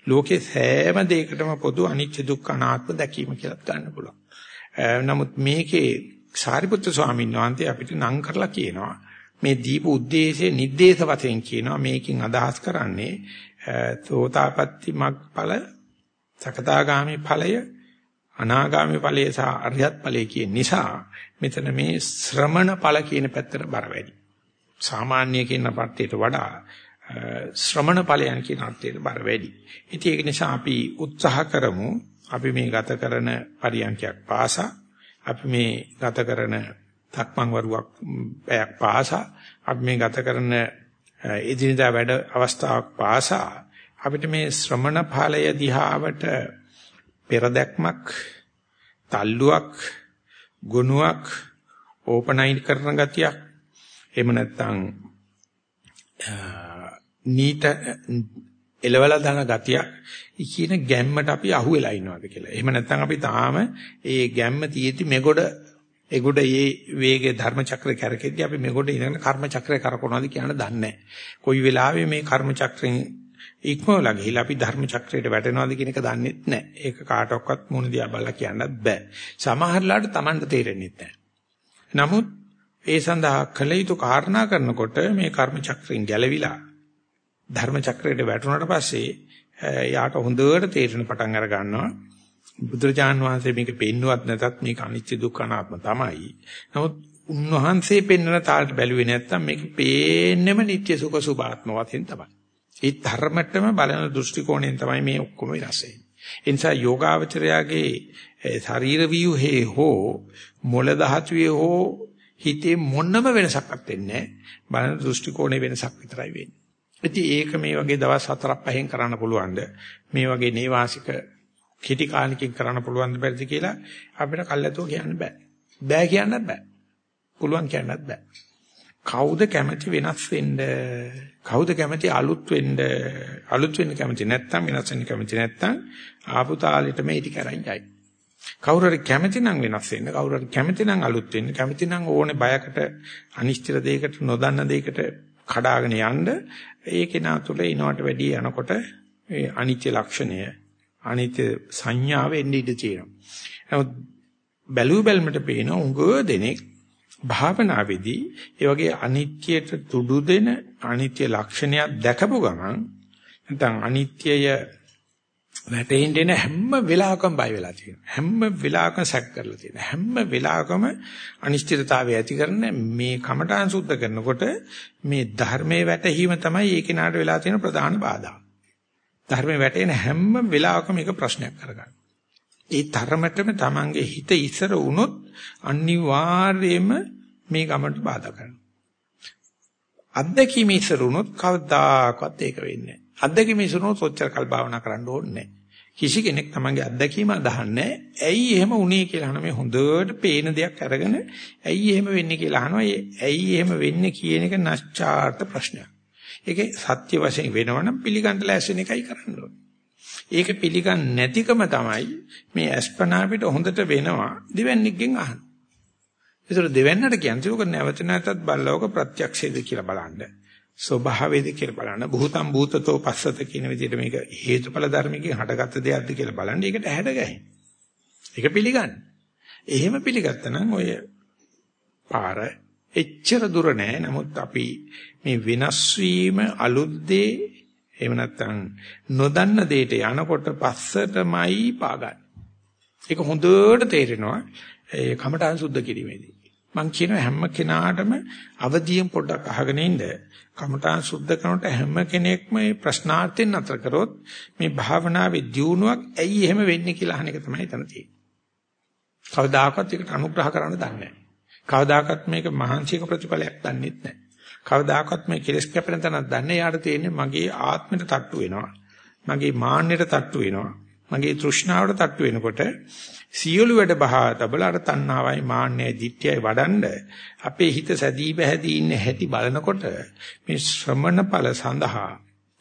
ලෝකේ සෑම දෙයකටම පොදු අනිත්‍ය දුක්ඛ අනාත්ම දැකීම කියලා ගන්න පුළුවන්. නමුත් මේකේ සාරිපුත්‍ර ස්වාමීන් වහන්සේ අපිට නම් කරලා කියනවා මේ දීප උද්දේශයේ නිर्देश වශයෙන් කියනවා මේකෙන් අදහස් කරන්නේ සෝතාපට්ටි මග්ඵල සකදාගාමි ඵලය අනාගාමි ඵලය සහ අරියත් ඵලය කියන නිසා මෙතන මේ ශ්‍රමණ ඵල කියන පැත්තට බර වැඩි. සාමාන්‍ය කියන පත්තේට වඩා ශ්‍රමණ ඵලයන් කියන අර්ථයට බර වැඩි. ඉතින් ඒක නිසා අපි උත්සාහ කරමු අපි මේ ගත කරන පරියන්කයක් පාසා අපි මේ ගත කරන තක්මන් වරුවක් පැයක් පාසා අපි මේ ගත කරන එදිනදා වැඩ අවස්ථාවක් පාසා අපිට මේ ශ්‍රමණ ඵලය දිහාවට පෙරදැක්මක් තල්ලුවක් ගුණයක් ඕපනයින් කරන ගතියක් එහෙම නැත්නම් නීත එලවලා දාන ගතියක් කියන ගැම්මට අපි අහු වෙලා ඉනවාද කියලා. එහෙම නැත්නම් අපි තාම ඒ ගැම්ම තියෙද්දි මෙගොඩ ඒගොඩ මේ වේගයේ ධර්ම චක්‍රය කරකෙද්දී අපි මෙගොඩ ඉඳගෙන කර්ම චක්‍රය කරකවනවාද කියන දන්නේ නැහැ. කොයි වෙලාවෙ මේ කර්ම චක්‍රෙන් ඉක්මවලා ගිහිල්ලා අපි ධර්ම චක්‍රයට වැටෙනවද කියන එක දන්නේ නැහැ. ඒක කාටවත් මොන දිහා බලලා කියන්නත් බෑ. සමහරලාට Tamanට තේරෙන්නේ නැහැ. නමුත් ඒ සඳහා කළ යුතු කාරණා කරනකොට මේ කර්ම චක්‍රයෙන් ගැලවිලා ධර්ම චක්‍රයට වැටුණාට පස්සේ යාට හොඳට තේරෙන පටන් අර ගන්නවා බුදුරජාන් වහන්සේ මේක පෙන්නුවත් නැතත් මේක අනිත්‍ය දුක්ඛ අනාත්ම තමයි. නමුත් උන්වහන්සේ පෙන්වන තාලට බැලුවේ නැත්තම් මේක පේන්නෙම නිට්ටය සුඛ සුභාත්ම වශයෙන් තමයි. ඒ ධර්මතම බලන දෘෂ්ටි කෝණයෙන් තමයි මේ ඔක්කොම වෙනස් වෙන්නේ. ඒ නිසා යෝගාවචරයාගේ ශරීර වියුහේ හෝ මොළ ධාතුවේ හෝ හිතේ මොනම වෙනසක්වත් වෙන්නේ නැහැ. බලන දෘෂ්ටි කෝණේ වෙනසක් විතරයි වෙන්නේ. ඉතින් ඒක මේ වගේ දවස් 4ක් 5න් කරන්න පුළුවන්ද? මේ වගේ නේවාසික කෙටි කාලෙකින් කරන්න පුළුවන්ද බැරිද කියලා අපිට කල්ැතෝ කියන්න බෑ. බෑ කියන්නත් බෑ. පුළුවන් කියන්නත් බෑ. කවුද කැමති වෙනස් වෙන්න? කවුද කැමති අලුත් වෙන්න? අලුත් වෙන්න කැමති නැත්නම් වෙනස් වෙන්න කැමති නැත්නම් ආපු තාලෙට මේ ඉටි කරන් යයි. කවුරු හරි කැමති නම් වෙනස් වෙන්න, කවුරු හරි කැමති නම් අලුත් වෙන්න, කැමති නම් ඕනේ බයකට, අනිශ්චිත දෙයකට, නොදන්න දෙයකට කඩාගෙන යන්න ඒ කෙනා තුළ ඉනවට වැඩි යනකොට ඒ අනිත්‍ය ලක්ෂණය අනිත්‍ය සංඥාව එන්නේ ඉඳී තියෙනවා. නමුත් බැලු බැලමට පේන උඟ දෙනෙක් භාවනාවේදී ඒ වගේ අනිත්‍යයට තුඩු දෙන අනිත්‍ය ලක්ෂණයක් දැකපු ගමන් නැත්නම් අනිත්‍යය වැටෙන්න එන හැම වෙලාවකම බය වෙලා තියෙනවා. හැම වෙලාවකම සැක කරලා තියෙනවා. හැම වෙලාවකම අනිශ්චිතතාවය ඇති කරන මේ කමඨාන් සුද්ධ කරනකොට මේ ධර්මයේ වැටහීම තමයි ඒ කෙනාට වෙලා තියෙන ප්‍රධාන බාධා. ධර්මයේ වැටෙන හැම වෙලාවකම මේක ප්‍රශ්නයක් කරගන්න. ඒ ධර්මතම තමන්ගේ හිත ඉස්සර වුණොත් අනිවාර්යයෙන්ම මේ ගමනට බාධා කරනවා. අත්දැකීම ඉස්සර වුණොත් කවදාකවත් ඒක වෙන්නේ නැහැ. අත්දැකීම ඉස්සරනොත් ඔච්චර කල් භාවනා කරන්න ඕනේ කිසි කෙනෙක් තමන්ගේ අත්දැකීම අදහන්නේ ඇයි එහෙම වුනේ කියලා අහන මේ හොඳට පේන දෙයක් අරගෙන ඇයි එහෙම වෙන්නේ කියලා අහනවා. ඇයි එහෙම වෙන්නේ කියන එක නැස්චාර්ත ප්‍රශ්නයක්. ඒකේ සත්‍ය වශයෙන් වෙනවනම් පිළිගන්න ලෑස්ති එකයි කරන්න ඕනේ. ඒක පිළිගන්නේ නැතිකම තමයි මේ අස්පනා පිට හොඳට වෙනවා දෙවන්නේකින් අහන. ඒතර දෙවන්නට කියන්නේ ඔක නැවත නැවතත් බල්ලවක ප්‍රත්‍යක්ෂයද කියලා බලන්න. ස්වභාවයද කියලා බලන්න. භූතම් භූතතෝ පස්සත කියන විදිහට මේක හේතුඵල ධර්මකින් හටගත්ත දෙයක්ද කියලා බලන්න. ඒකට හැඩගැහෙන. ඒක පිළිගන්න. එහෙම පිළිගත්තා ඔය පාර එච්චර දුර නෑ. නමුත් අපි මේ වෙනස් වීම අලුත් දේ එහෙම නැත්නම් නොදන්න දෙයට යනකොට පස්සටමයි පාගන්නේ. ඒක හොඳට තේරෙනවා ඒ කමඨාන් සුද්ධ කිරීමේදී. මම කියනවා හැම කෙනාටම අවදියෙන් පොඩ්ඩක් අහගෙන ඉන්න කමඨාන් සුද්ධ කරනකොට හැම කෙනෙක්ම මේ ප්‍රශ්නාර්ථයෙන් අතර කරොත් මේ භාවනාවේ දියුණුවක් ඇයි එහෙම වෙන්නේ කියලා අහන එක තමයි තන තියෙන්නේ. කවදාකවත් ඒකට අනුග්‍රහ කරන්න දන්නේ නැහැ. කවදාකවත් මේක මහන්සියක ප්‍රතිඵලයක් දන්නේ නැහැ. කවදාකවත් මේ කෙලස් කැපෙන තැනක් දන්නේ යාට තියෙන්නේ මගේ ආත්මෙට තට්ටු වෙනවා. මගේ මාන්නයට තට්ටු වෙනවා. මගේ තෘෂ්ණාවට තට්ටු වෙනකොට සියලු වැඩ බහා තබලා අර තණ්හාවයි මාන්නයයි දිට්ඨියයි වඩන්ඩ අපේ හිත සැදී බැහැදී ඉන්න හැටි බලනකොට මේ ශ්‍රමණ ඵල සඳහා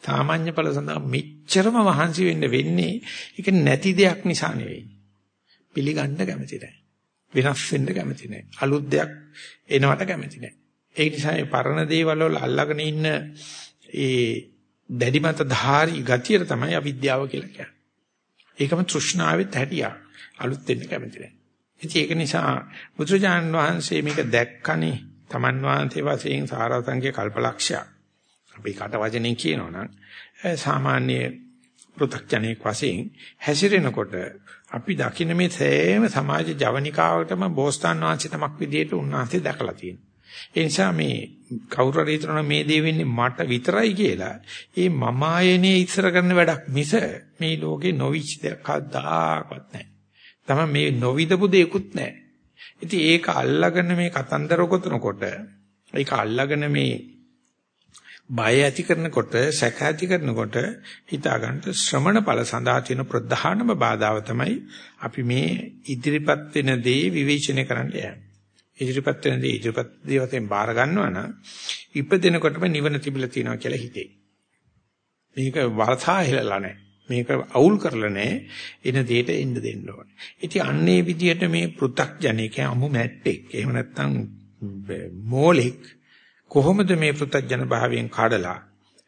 සාමාන්‍ය ඵල සඳහා මෙච්චරම මහන්සි වෙන්න වෙන්නේ ඒක නැති දෙයක් නිසා නෙවෙයි පිළිගන්න කැමති නැහැ වෙනස් වෙන්න කැමති නැහැ අලුත් දෙයක් එනවට කැමති නැහැ ඒ නිසා මේ පරණ දේවල් වල අල්ලගෙන ඉන්න ඒ දැඩිමත ධාරි ගතිය තමයි අවිද්‍යාව කියලා කියන්නේ ඒකම තෘෂ්ණාවෙත් හැටියා අලුත් වෙන්න කැමති නැහැ. ඉතින් ඒක නිසා බුදුජාන් වහන්සේ මේක දැක්කනේ තමන් වහන්සේ වශයෙන් සාරාංශික කල්පලක්ෂයක්. අපි කට වචනෙන් කියනවනම් සාමාන්‍ය පෘථග්ජනෙක් වශයෙන් හැසිරෙනකොට අපි දකින්න මේ සෑම සමාජ ජවනිකාවකටම බෝසතාන් වහන්සේ තමක් විදියට උන්වහන්සේ දැකලා තියෙනවා. ඒ නිසා මේ කවුරු හරි හිතනවා මේ දේ වෙන්නේ මට විතරයි කියලා. ඒ මම ආයනේ ඉස්සර කරන වැඩක් මිස මේ ලෝකේ නොවිච් දෙයක් කවදාකවත් නැහැ. තමයි මේ නොවිදපු දෙයක්වත් නැහැ. ඉතින් ඒක අල්ලාගෙන මේ කතන්දර ගොතනකොට ඒක අල්ලාගෙන මේ බය ඇති කරනකොට සැක ඇති කරනකොට හිතා ගන්න ශ්‍රමණ ඵල සඳහා තියෙන ප්‍රධානම බාධාව තමයි අපි මේ ඉදිරිපත් වෙන දේ විවේචනය කරන්න යන්නේ. ඉදිරිපත් වෙන දේ ඉදිරිපත් දේවතෙන් බාර ගන්නවා නම් ඉපදෙනකොටම නිවන තිබිලා තියෙනවා කියලා හිතේ. මේක වරසා හෙලලා නැහැ. මේක අවුල් කරලා නැහැ. එන දෙයට එන්න දෙන්න ඕනේ. ඉතින් අන්නේ විදියට මේ පෘ탁ජනේක අමු මැට්ටෙක්. එහෙම නැත්නම් මෝලෙක් කොහොමද මේ පෘථජන භාවයෙන් කඩලා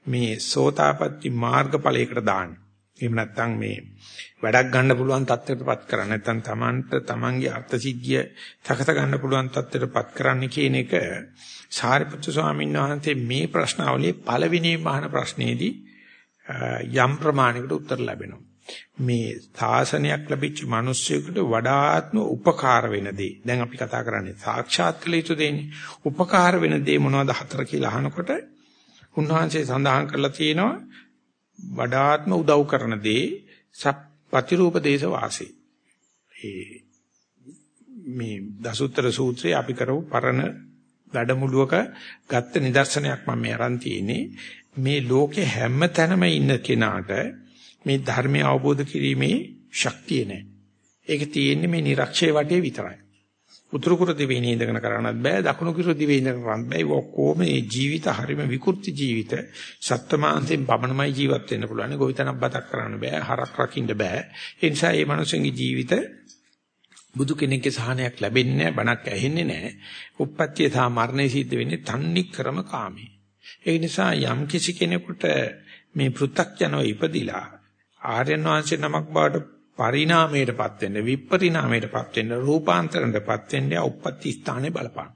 මේ සෝතාපට්ටි මාර්ගඵලයකට දාන්නේ? එහෙම නැත්නම් මේ වැඩක් ගන්න පුළුවන් තත්ත්වයකටපත් කරන්න නැත්නම් Tamanට Tamanගේ අර්ථ සිද්ධිය තකත ගන්න පුළුවන් තත්ත්වයකටපත් කරන්න කියන එක සාරිපුත්‍ර ස්වාමීන් වහන්සේ මේ ප්‍රශ්නාවලියේ පළවෙනිම අහන ප්‍රශ්නේදී යම් ප්‍රමාණයකට උත්තර ලැබෙනවා. මේ සාසනයක් ලැබිච්ච මිනිස්සුෙකුට වඩාත්ම උපකාර වෙන දේ. දැන් අපි කතා කරන්නේ සාක්ෂාත් කළ යුතු දෙන්නේ. උපකාර වෙන දේ මොනවද හතර කියලා අහනකොට උන්වහන්සේ සඳහන් කරලා තියෙනවා වඩාත්ම උදව් කරන දේ ප්‍රතිරූප දේශ වාසී. ඒ මේ දසුත්තර සූත්‍රයේ අපි කරපු පරණ වැඩමුළුවක ගත්ත නිදර්ශනයක් මම මේ අරන් තියෙන්නේ. මේ ලෝකේ හැම තැනම ඉන්න කෙනාට මේ ධර්මය අවබෝධ කිරීමේ ශක්තිය නැහැ. ඒක තියෙන්නේ මේ නිර්ක්ෂය වටේ විතරයි. උතුරු කුරු දිවේ ඉඳගෙන කරන්නත් බෑ දකුණු කුරු දිවේ ඉඳගෙන කරන්නත් බෑ. ඔක්කොම මේ ජීවිත හරීම විකෘති ජීවිත. සත්ත්වමාංශයෙන් පමණමයි ජීවත් වෙන්න පුළුවන්. ගොවිතැනක් බතක් කරන්න බෑ. හරක් රකින්න බෑ. ඒ නිසා මේ මිනිස්සුන්ගේ ජීවිත බුදු කෙනෙක්ගේ සහනයක් ලැබෙන්නේ නැහැ, බණක් ඇහෙන්නේ නැහැ. උප්පත්තිය සහ මරණය සිද්ධ වෙන්නේ තන්නේ ක්‍රම කාමේ. ඒ නිසා යම් කිසි කෙනෙකුට මේ පෘ탁ජනව ඉපදිලා ආර්යයන් වහන්සේ නමක් බවට පරිණාමයටපත් වෙන්න විපරිණාමයටපත් වෙන්න රූපාන්තරණයටපත් වෙන්න උප්පත්ති ස්ථානේ බලපාන.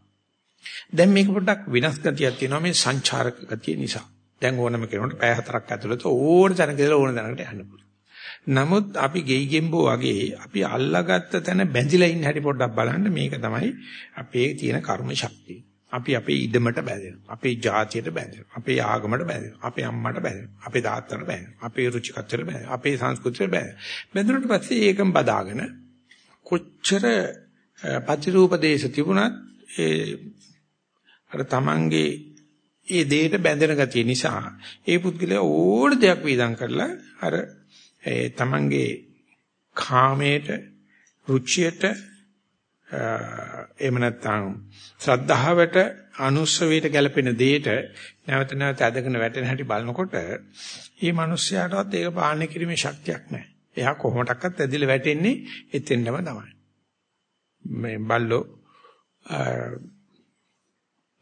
දැන් මේක පොඩ්ඩක් වෙනස් ගතියක් තියෙනවා මේ සංචාරක ගතිය නිසා. දැන් ඕනම කෙනෙකුට පැය හතරක් ඇතුළත ඕන තැනක ඉඳලා ඕන තැනකට යන්න පුළුවන්. නමුත් අපි ගෙයි ගෙම්බෝ වගේ අපි අල්ලාගත්ත තැන බැඳිලා ඉන්න හැටි පොඩ්ඩක් බලන්න මේක තමයි අපේ තියෙන කර්ම ශක්තිය. අපි අපේ ඉඩමට බැඳෙනවා. අපේ ජාතියට බැඳෙනවා. අපේ ආගමට බැඳෙනවා. අපේ අම්මට බැඳෙනවා. අපේ තාත්තට බැඳෙනවා. අපේ රුචිකත්වයට බැඳෙනවා. අපේ සංස්කෘතියට බැඳෙනවා. බැඳුනට පස්සේ ඒකම බදාගෙන කොච්චර ප්‍රතිරූප දේශ තිබුණත් ඒ අර තමන්ගේ ඒ දෙයට බැඳෙන ගතිය නිසා ඒ පුද්ගලයා ඕන දෙයක් වේදම් කරලා අර ඒ තමන්ගේ කාමයට රුචියට එහෙම නැත්නම් ශ්‍රද්ධාවට අනුස්සවයට ගැලපෙන දෙයට නැවත නැවත ඇදගෙන වැටෙන හැටි බලනකොට මේ මිනිස්යාටවත් ඒක පාලනය කිරීමේ ශක්තියක් නැහැ. එයා කොහොමඩක්වත් ඇදිලා වැටෙන්නේ එතෙන්ටම තමයි. මේ බල්ලෝ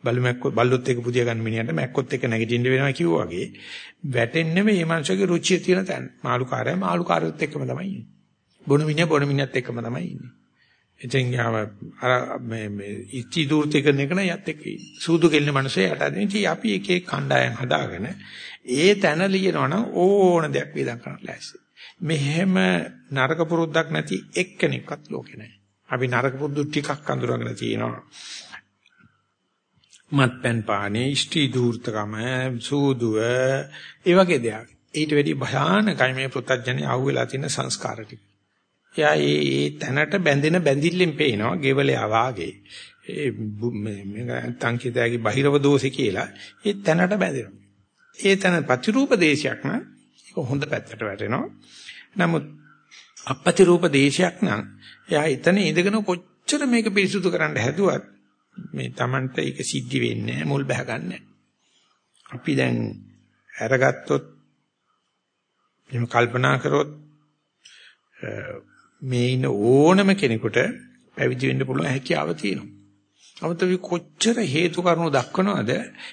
බලමැක්ක බල්ලොත් එක පුදිය ගන්න මිනිහට මැක්කොත් එක නැගිටින්න වෙනවා කිව්වා වගේ වැටෙන්නේ මේ මනුස්සගේ රුචිය තියෙන තැන. මාළුකාරයා මාළුකාරයොත් එක්කම තමයි ඉන්නේ. බොන මිනිහා බොන මිනිහත් එක්කම තමයි ඉන්නේ. එතෙන් යාම අර මේ මේ ඉච්චි දූර්ති කරන එක නෑ යත් එක්ක සූදු කෙල්ල මිනිස්සේ යට අදින ඉතින් අපි එක එක කණ්ඩායම් හදාගෙන ඒ තැන ලියනවනම් ඕන දෙයක් වේදම් කරන්න ලෑස්ති. මෙහෙම නරක පුරුද්දක් නැති එක්කෙනෙක්වත් ලෝකේ නැහැ. අපි නරක පුරුදු ටිකක් අඳුරගෙන තියෙනවා. මත්පැන් පානේ, ඉෂ්ටි දූර්තකම, සූදුව, ඒ වගේ දේවල්. ඊට වැඩි භයානකයි මේ පුත්තජනේ අහුවෙලා තියෙන සංස්කාර ටික. එයා ඒ තැනට බැඳෙන බැඳිල්ලෙන් පේනවා ගෙවලයා වාගේ. ඒ මේ නැත්තම් කිතෑගේ බහිරව දෝෂේ කියලා ඒ තැනට බැඳෙනවා. ඒ තැන ප්‍රතිරූප දේශයක් නම් ඒක හොඳ පැත්තට වැටෙනවා. නමුත් අපපතිරූප දේශයක් නම් එයා එතන ඉඳගෙන කොච්චර මේක පිරිසුදු කරන්න හැදුවත් මේ Tamanට ඒක සිද්ධි වෙන්නේ මුල් බහගන්නේ. අපි දැන් අරගත්තොත් එහෙම කල්පනා කරොත් මේ ඉන්න ඕනම කෙනෙකුට පැවිදි වෙන්න පුළුවන් හැකියාව තියෙනවා. 아무ත් අපි කොච්චර හේතු කාරණා දක්වනවද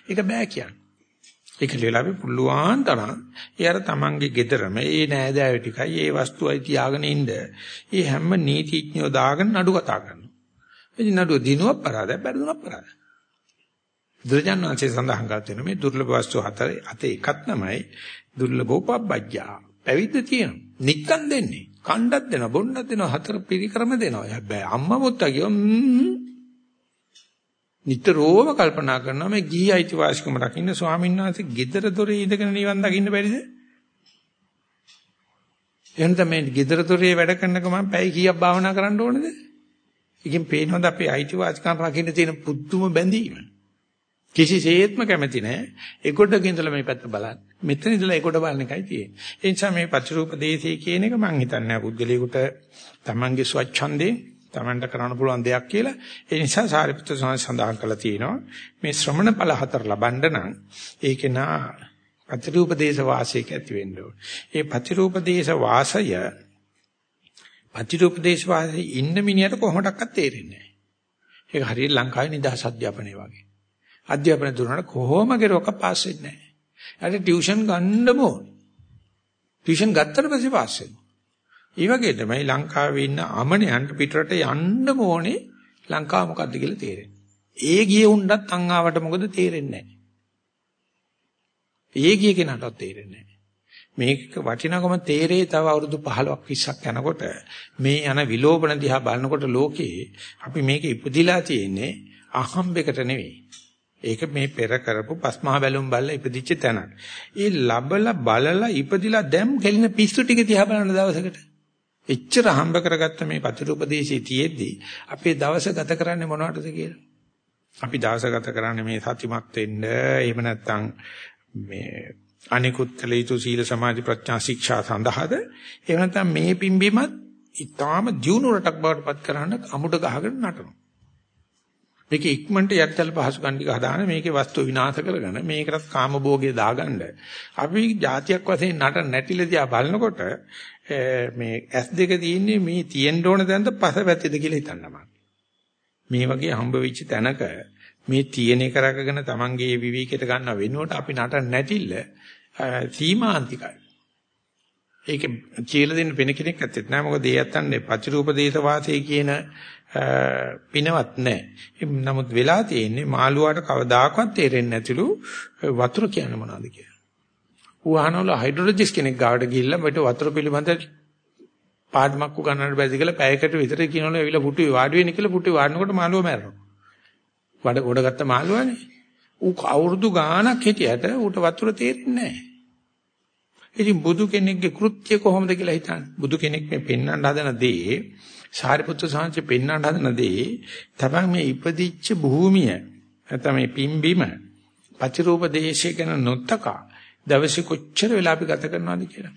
ඒක බෑ කියන්නේ. ඒක ලෙලාවෙ පුළුවන් තරම් ඒ අර තමන්ගේ ගෙදරම ඒ නෑදෑයෝ ටිකයි ඒ වස්තුවයි තියාගෙන ඉන්න. ඒ හැම නීතිඥයෝ දාගෙන නඩු කතා කරනවා. ඉතින් නඩුව දිනුවක් පරාදයි බැරිදුනක් පරාදයි. දුර්ජන් වංශයේ සඳහන් කරලා මේ දුර්ලභ වස්තු හතරේ අතේ එකක් තමයි දුර්ලභෝ පබ්බජ්ජා. පැවිද්ද තියෙනවා. නික්කන් දෙන්නේ. කණ්ඩක් දෙනවා බොන්නක් දෙනවා හතර පිරිකරම දෙනවා. හැබැයි අම්මා මුත්තා කියව නිතරම කල්පනා කරනවා මේ ගිහි අයිතිවාසිකම රකින්න ස්වාමීන් වහන්සේ gedara dore ඉඳගෙන නිවන් දකින්න බැරිද? එහෙනම් මේ gedara dore වැඩ කරන ගමන් පැය කීයක් භාවනා කරන්න ඕනද? ඉතින් පේනවද අපේ අයිතිවාසිකම් රකින්න තියෙන පුදුම බැඳීම? කිසිසේත්ම කැමති නැහැ. ඒකොඩක ඉඳලා මේ පැත්ත බලන්න. මෙතන ඉඳලා ඒකොඩ බලන එකයි තියෙන්නේ. ඒ නිසා මේ පතිරූප දේශේ කියන එක මම හිතන්නේ පුද්ගලයාට තමන්ගේ ස්වච්ඡන්දේ තමන්ට කරන්න පුළුවන් දෙයක් කියලා. ඒ නිසා සාරිපුත්‍ර සඳහන් කළා තියෙනවා. මේ ශ්‍රමණ ඵල හතර ලබන්න නම් ඒකේ නා පතිරූපදේශ වාසයක ඇති වෙන්න ඕන. ඒ පතිරූපදේශ වාසය පතිරූපදේශ වාසයේ ඉන්න මිනිහට කොහොමඩක්වත් තේරෙන්නේ නැහැ. ඒක හරියට ලංකාවේ නිදහස් අධ්‍යාපනය වගේ. අධ්‍යාපනය දුන්නාට කොහොම කෙරුවක පාස් වෙන්නේ නැහැ. ඊට ටියුෂන් ගන්නම ඕනේ. ටියුෂන් ගත්තට පස්සේ පාස් වෙනවා. ඒ වගේ තමයි ලංකාවේ ඉන්න අමනයන්ට පිටරට යන්නම ඕනේ ලංකාව මොකද්ද කියලා තේරෙන්නේ. ඒ ගියේ උණ්ඩත් අං ආවට මොකද තේරෙන්නේ නැහැ. ඒ ගිය කෙනාටවත් තේරෙන්නේ නැහැ. මේක වටිනාකම තේරේ තව අවුරුදු 15ක් 20ක් යනකොට මේ යන විලෝපන දිහා බලනකොට ලෝකේ අපි මේක ඉපදිලා තියෙන්නේ අහම්බෙකට නෙවෙයි. ඒක මේ පෙර කරපු පස්මහ බැලුම් බල්ලා ඉපදිච්ච තැනක්. ඒ ලබලා බලලා ඉපදිලා දැම් කෙලින පිස්සු ටික දිහා බලන දවසකට එච්චර හම්බ කරගත්ත මේ පතිරූපදේශයේ තියෙද්දි අපේ දවස ගත කරන්නේ මොනවටද කියලා. අපි දවස ගත කරන්නේ මේ සතිමත් වෙන්න එහෙම නැත්නම් මේ අනිකුත් කළ යුතු සීල සමාධි ප්‍රඥා ශික්ෂා සඳහාද එහෙම නැත්නම් මේ පිම්බීමත් ඊටාම දියුණු රටක් බවට පත් කරන්න අමුඩ ගහගෙන නටනවා. මේක ඉක්මනට යත්තල් පහසුකම් ටික හදාන මේකේ වස්තු විනාශ කරගෙන මේකටත් කාමභෝගයේ දාගන්න. අපි જાතියක් වශයෙන් නට නැටිලදියා බලනකොට මේ S2 තියෙන්නේ මේ තියෙන්න ඕන දැනද පසපැත්තේද කියලා හිතන්නම මේ. වගේ හම්බ වෙච්ච තැනක මේ තියෙන එක රැකගෙන Tamange විවේකයට ගන්න වෙනුවට අපි නට නැටිල්ල සීමාන්තිකයි. ඒක කියලා දෙන්න වෙන කෙනෙක් ඇත්තෙත් නෑ මොකද ඒ යත්තන්නේ පචරූප දේශ වාසයේ කියන පිනවත් නෑ. නමුත් වෙලා තියෙන්නේ මාළුවාට කවදාකවත් තේරෙන්නේ නැතිලු වතුර කියන්නේ මොනවද කියලා. ඌ අහනවල හයිඩ්‍රොලොජිස්ට් කෙනෙක් ගාවට ගිහිල්ලා මට වතුර පිළිබඳ පාඩමක් උගන්වන්න බැරිද කියලා පැයකට විතර කියනවලු ඇවිල්ලා පුටුවේ වාඩි වෙන්න කියලා පුටුවේ වාඩිනකොට මාළුවා මැරෙනවා. වඩ ගොඩගත්ත මාළුවානේ. ඌ අවුරුදු ගාණක් හිටියට ඌට වතුර තේරෙන්නේ නැහැ. ඉතින් බුදු කෙනෙක්ගේ කෘත්‍ය කොහොමද කියලා හිතන්න. බුදු කෙනෙක් මේ පෙන්වන්න හදන දේ, සාරිපුත්‍ර සාංශ පෙන්වන්න හදන දේ, තමයි මේ ඉපදිච්ච භූමිය, නැත්නම් මේ පිම්බීම, පචරූප දේශය ගැන නොතකා දවසේ කොච්චර වෙලා අපි ගත කරනවද කියලා.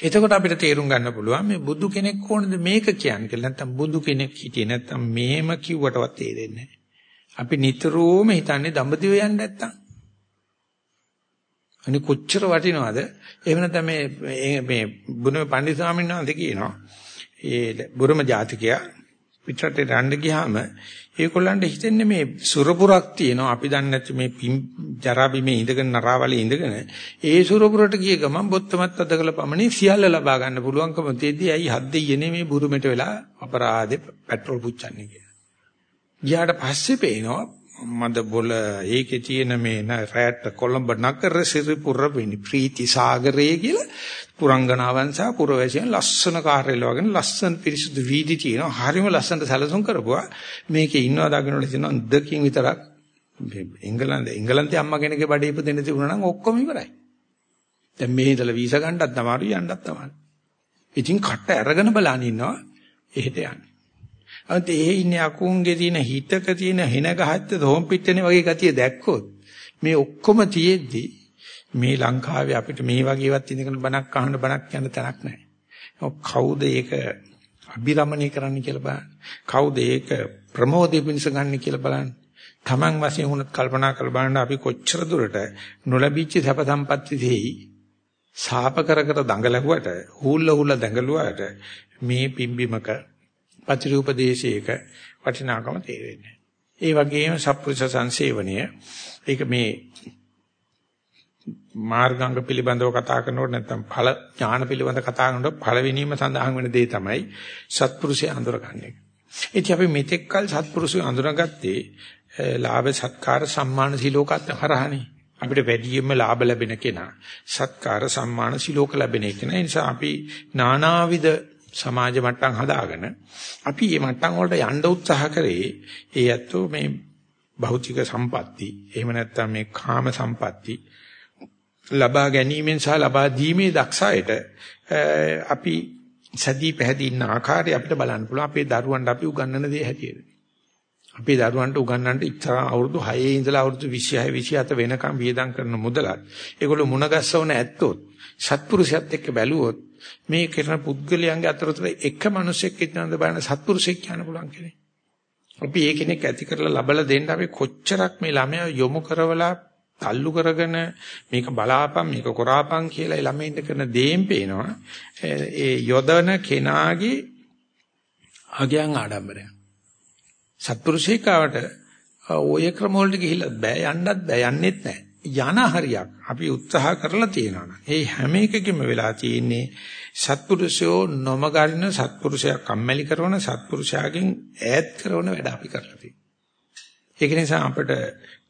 එතකොට අපිට තේරුම් ගන්න පුළුවන් මේ බුදු කෙනෙක් කොහොමද මේක කියන්නේ කියලා. නැත්තම් බුදු කෙනෙක් හිටියේ නැත්තම් මේම කිව්වටවත් තේරෙන්නේ නැහැ. අපි නිතරම හිතන්නේ දඹදිව යන්න නැත්තම්. අනේ කොච්චර වටිනවද? එහෙම නැත්නම් මේ මේ බුදුම පණ්ඩිත ස්වාමීන් වහන්සේ කියනවා. ඒ බුරුම ජාතිකයා පිටරට යන්න ගියාම ඒගොල්ලන්ට හිතෙන්නේ මේ සුරපුරක් තියෙනවා අපි දන්නේ නැති මේ ජරා බිමේ ඉඳගෙන නරාවලේ ඉඳගෙන ඒ සුරපුරට ගිය ගමන් බොත්තමත් අදකල පමණි සියල්ල ලබා ගන්න පුළුවන්කම තියෙද්දි ඇයි හත් දෙයියනේ මේ බුරුමෙට වෙලා අපරාධේ පෙට්‍රල් පුච්චන්නේ කියලා. ගියාට පස්සේ පේනවා මද බොල ඒකේ තියෙන මේ රැට කොළඹ නගර සිරිපුර වෙනි ප්‍රීති සාගරයේ කියලා පුරංගනාවන් සහ පුරවැසියන් ලස්සන කාර්යල වගේ ලස්සන පිරිසුදු වීදි තියෙනවා. හරිම ලස්සනට සැලසුම් කරපුවා. මේකේ ඉන්නවා දකින්නට තියෙනවා දෙකකින් විතරක්. එංගලන්ත එංගලන්තේ අම්මා කෙනෙක්ගේ බඩේ ඉපදෙන්න තිබුණා නම් ඔක්කොම ඉවරයි. දැන් මේ ඉඳලා වීසා ගන්නත් අමාරුයි යන්නත් අමාරුයි. ඉතින් කට අරගෙන බලන් ඉන්නවා. එහෙට යන්නේ. අන්ත ඒ ඉන්නේ අකුන්ගේ තියෙන හිතක තියෙන හෙන ගහත්ත දොම් පිටනේ වගේ ගතිය දැක්කොත් මේ ඔක්කොම තියෙද්දි මේ ලංකාවේ අපිට මේ වගේවත් ඉඳගෙන බණක් අහන්න බණක් කියන්න තැනක් නැහැ. කවුද ඒක අභිරමණය කරන්න කියලා බලන්න. කවුද ඒක ප්‍රමෝදයේ පිණිස ගන්න කියලා බලන්න. Taman වශයෙන් වුණත් කල්පනා කරලා බලන්න අපි කොච්චර දුරට නොලැබිච්ච සැප සම්පatti දෙයි සාප කර කර දඟලුවට හූල්ල හූල්ල දඟලුවට මේ පිම්බිමක පතිරූපදේශයක වටිනාකම තේරෙන්නේ. ඒ වගේම සප්පුරුෂ සංසේවනය ඒක මේ මාර්ගාංග පිළිබඳව කතා කරනකොට නැත්නම් ඵල ඥාන පිළිබඳව කතා කරනකොට පළවෙනිම සඳහන් වෙන දේ තමයි සත්පුරුෂය අඳුරගන්නේ. ඉතින් අපි මෙතෙක් කල සත්පුරුෂය අඳුරගත්තේ ලාභ සත්කාර සම්මාන සිලෝකත් හරහානේ. අපිට වැඩියෙන්ම ලාභ ලැබෙන කෙනා සත්කාර සම්මාන සිලෝක ලැබෙන කෙනා. ඒ නිසා අපි නානාවිද සමාජ මට්ටම් හදාගෙන අපි මේ මට්ටම් වලට යන්න උත්සාහ කරේ ඒ ඇත්තෝ මේ භෞතික සම්පatti එහෙම නැත්නම් මේ කාම සම්පatti ලබා ගැනීමෙන් සහ ලබා දීමේ දක්ෂයට අපි සදී පැහැදී ඉන්න ආකාරය අපිට බලන්න පුළුවන් අපේ දරුවන්ට අපි උගන්වන දේ හැටියට. අපි දරුවන්ට උගන්වන්නට ඉතර අවුරුදු 6 ඉඳලා අවුරුදු 26 27 වෙනකම් වියදම් කරන මුදලත් ඒගොල්ලෝ මුණ ගැස්සවන ඇත්තොත් සත්පුරුෂයත් එක්ක බැලුවොත් මේ කරන පුද්ගලයන්ගේ අතරතුර එක මිනිසෙක් ඉන්නවද බලන්න සත්පුරුෂෙක් කියන්න පුළුවන් කෙනෙක්. අපි ඒ කෙනෙක් ඇති කරලා ලබලා දෙන්න අපි කොච්චරක් මේ ළමයා යොමු කරවලා තල්ලු කරගෙන මේක බලාපන් මේක කරාපන් කියලා ළමයින්ට කරන දේෙන් පේනවා ඒ යොදන කෙනාගේ අගයන් ආඩම්බරය. සත්පුරුෂේකාවට ඔය ක්‍රම වලට ගිහිල්ලත් බෑ යන්නත් බෑ යන්නෙත් නෑ. යන හරියක් අපි උත්සාහ කරලා තියෙනවා. ඒ හැම එකකෙම වෙලා තියෙන්නේ සත්පුරුෂයෝ නොමගරින සත්පුරුෂයා කම්මැලි කරන සත්පුරුෂයාගෙන් ඈත් කරන වැඩ අපි කරලා තියෙනවා. ඒක නිසා අපිට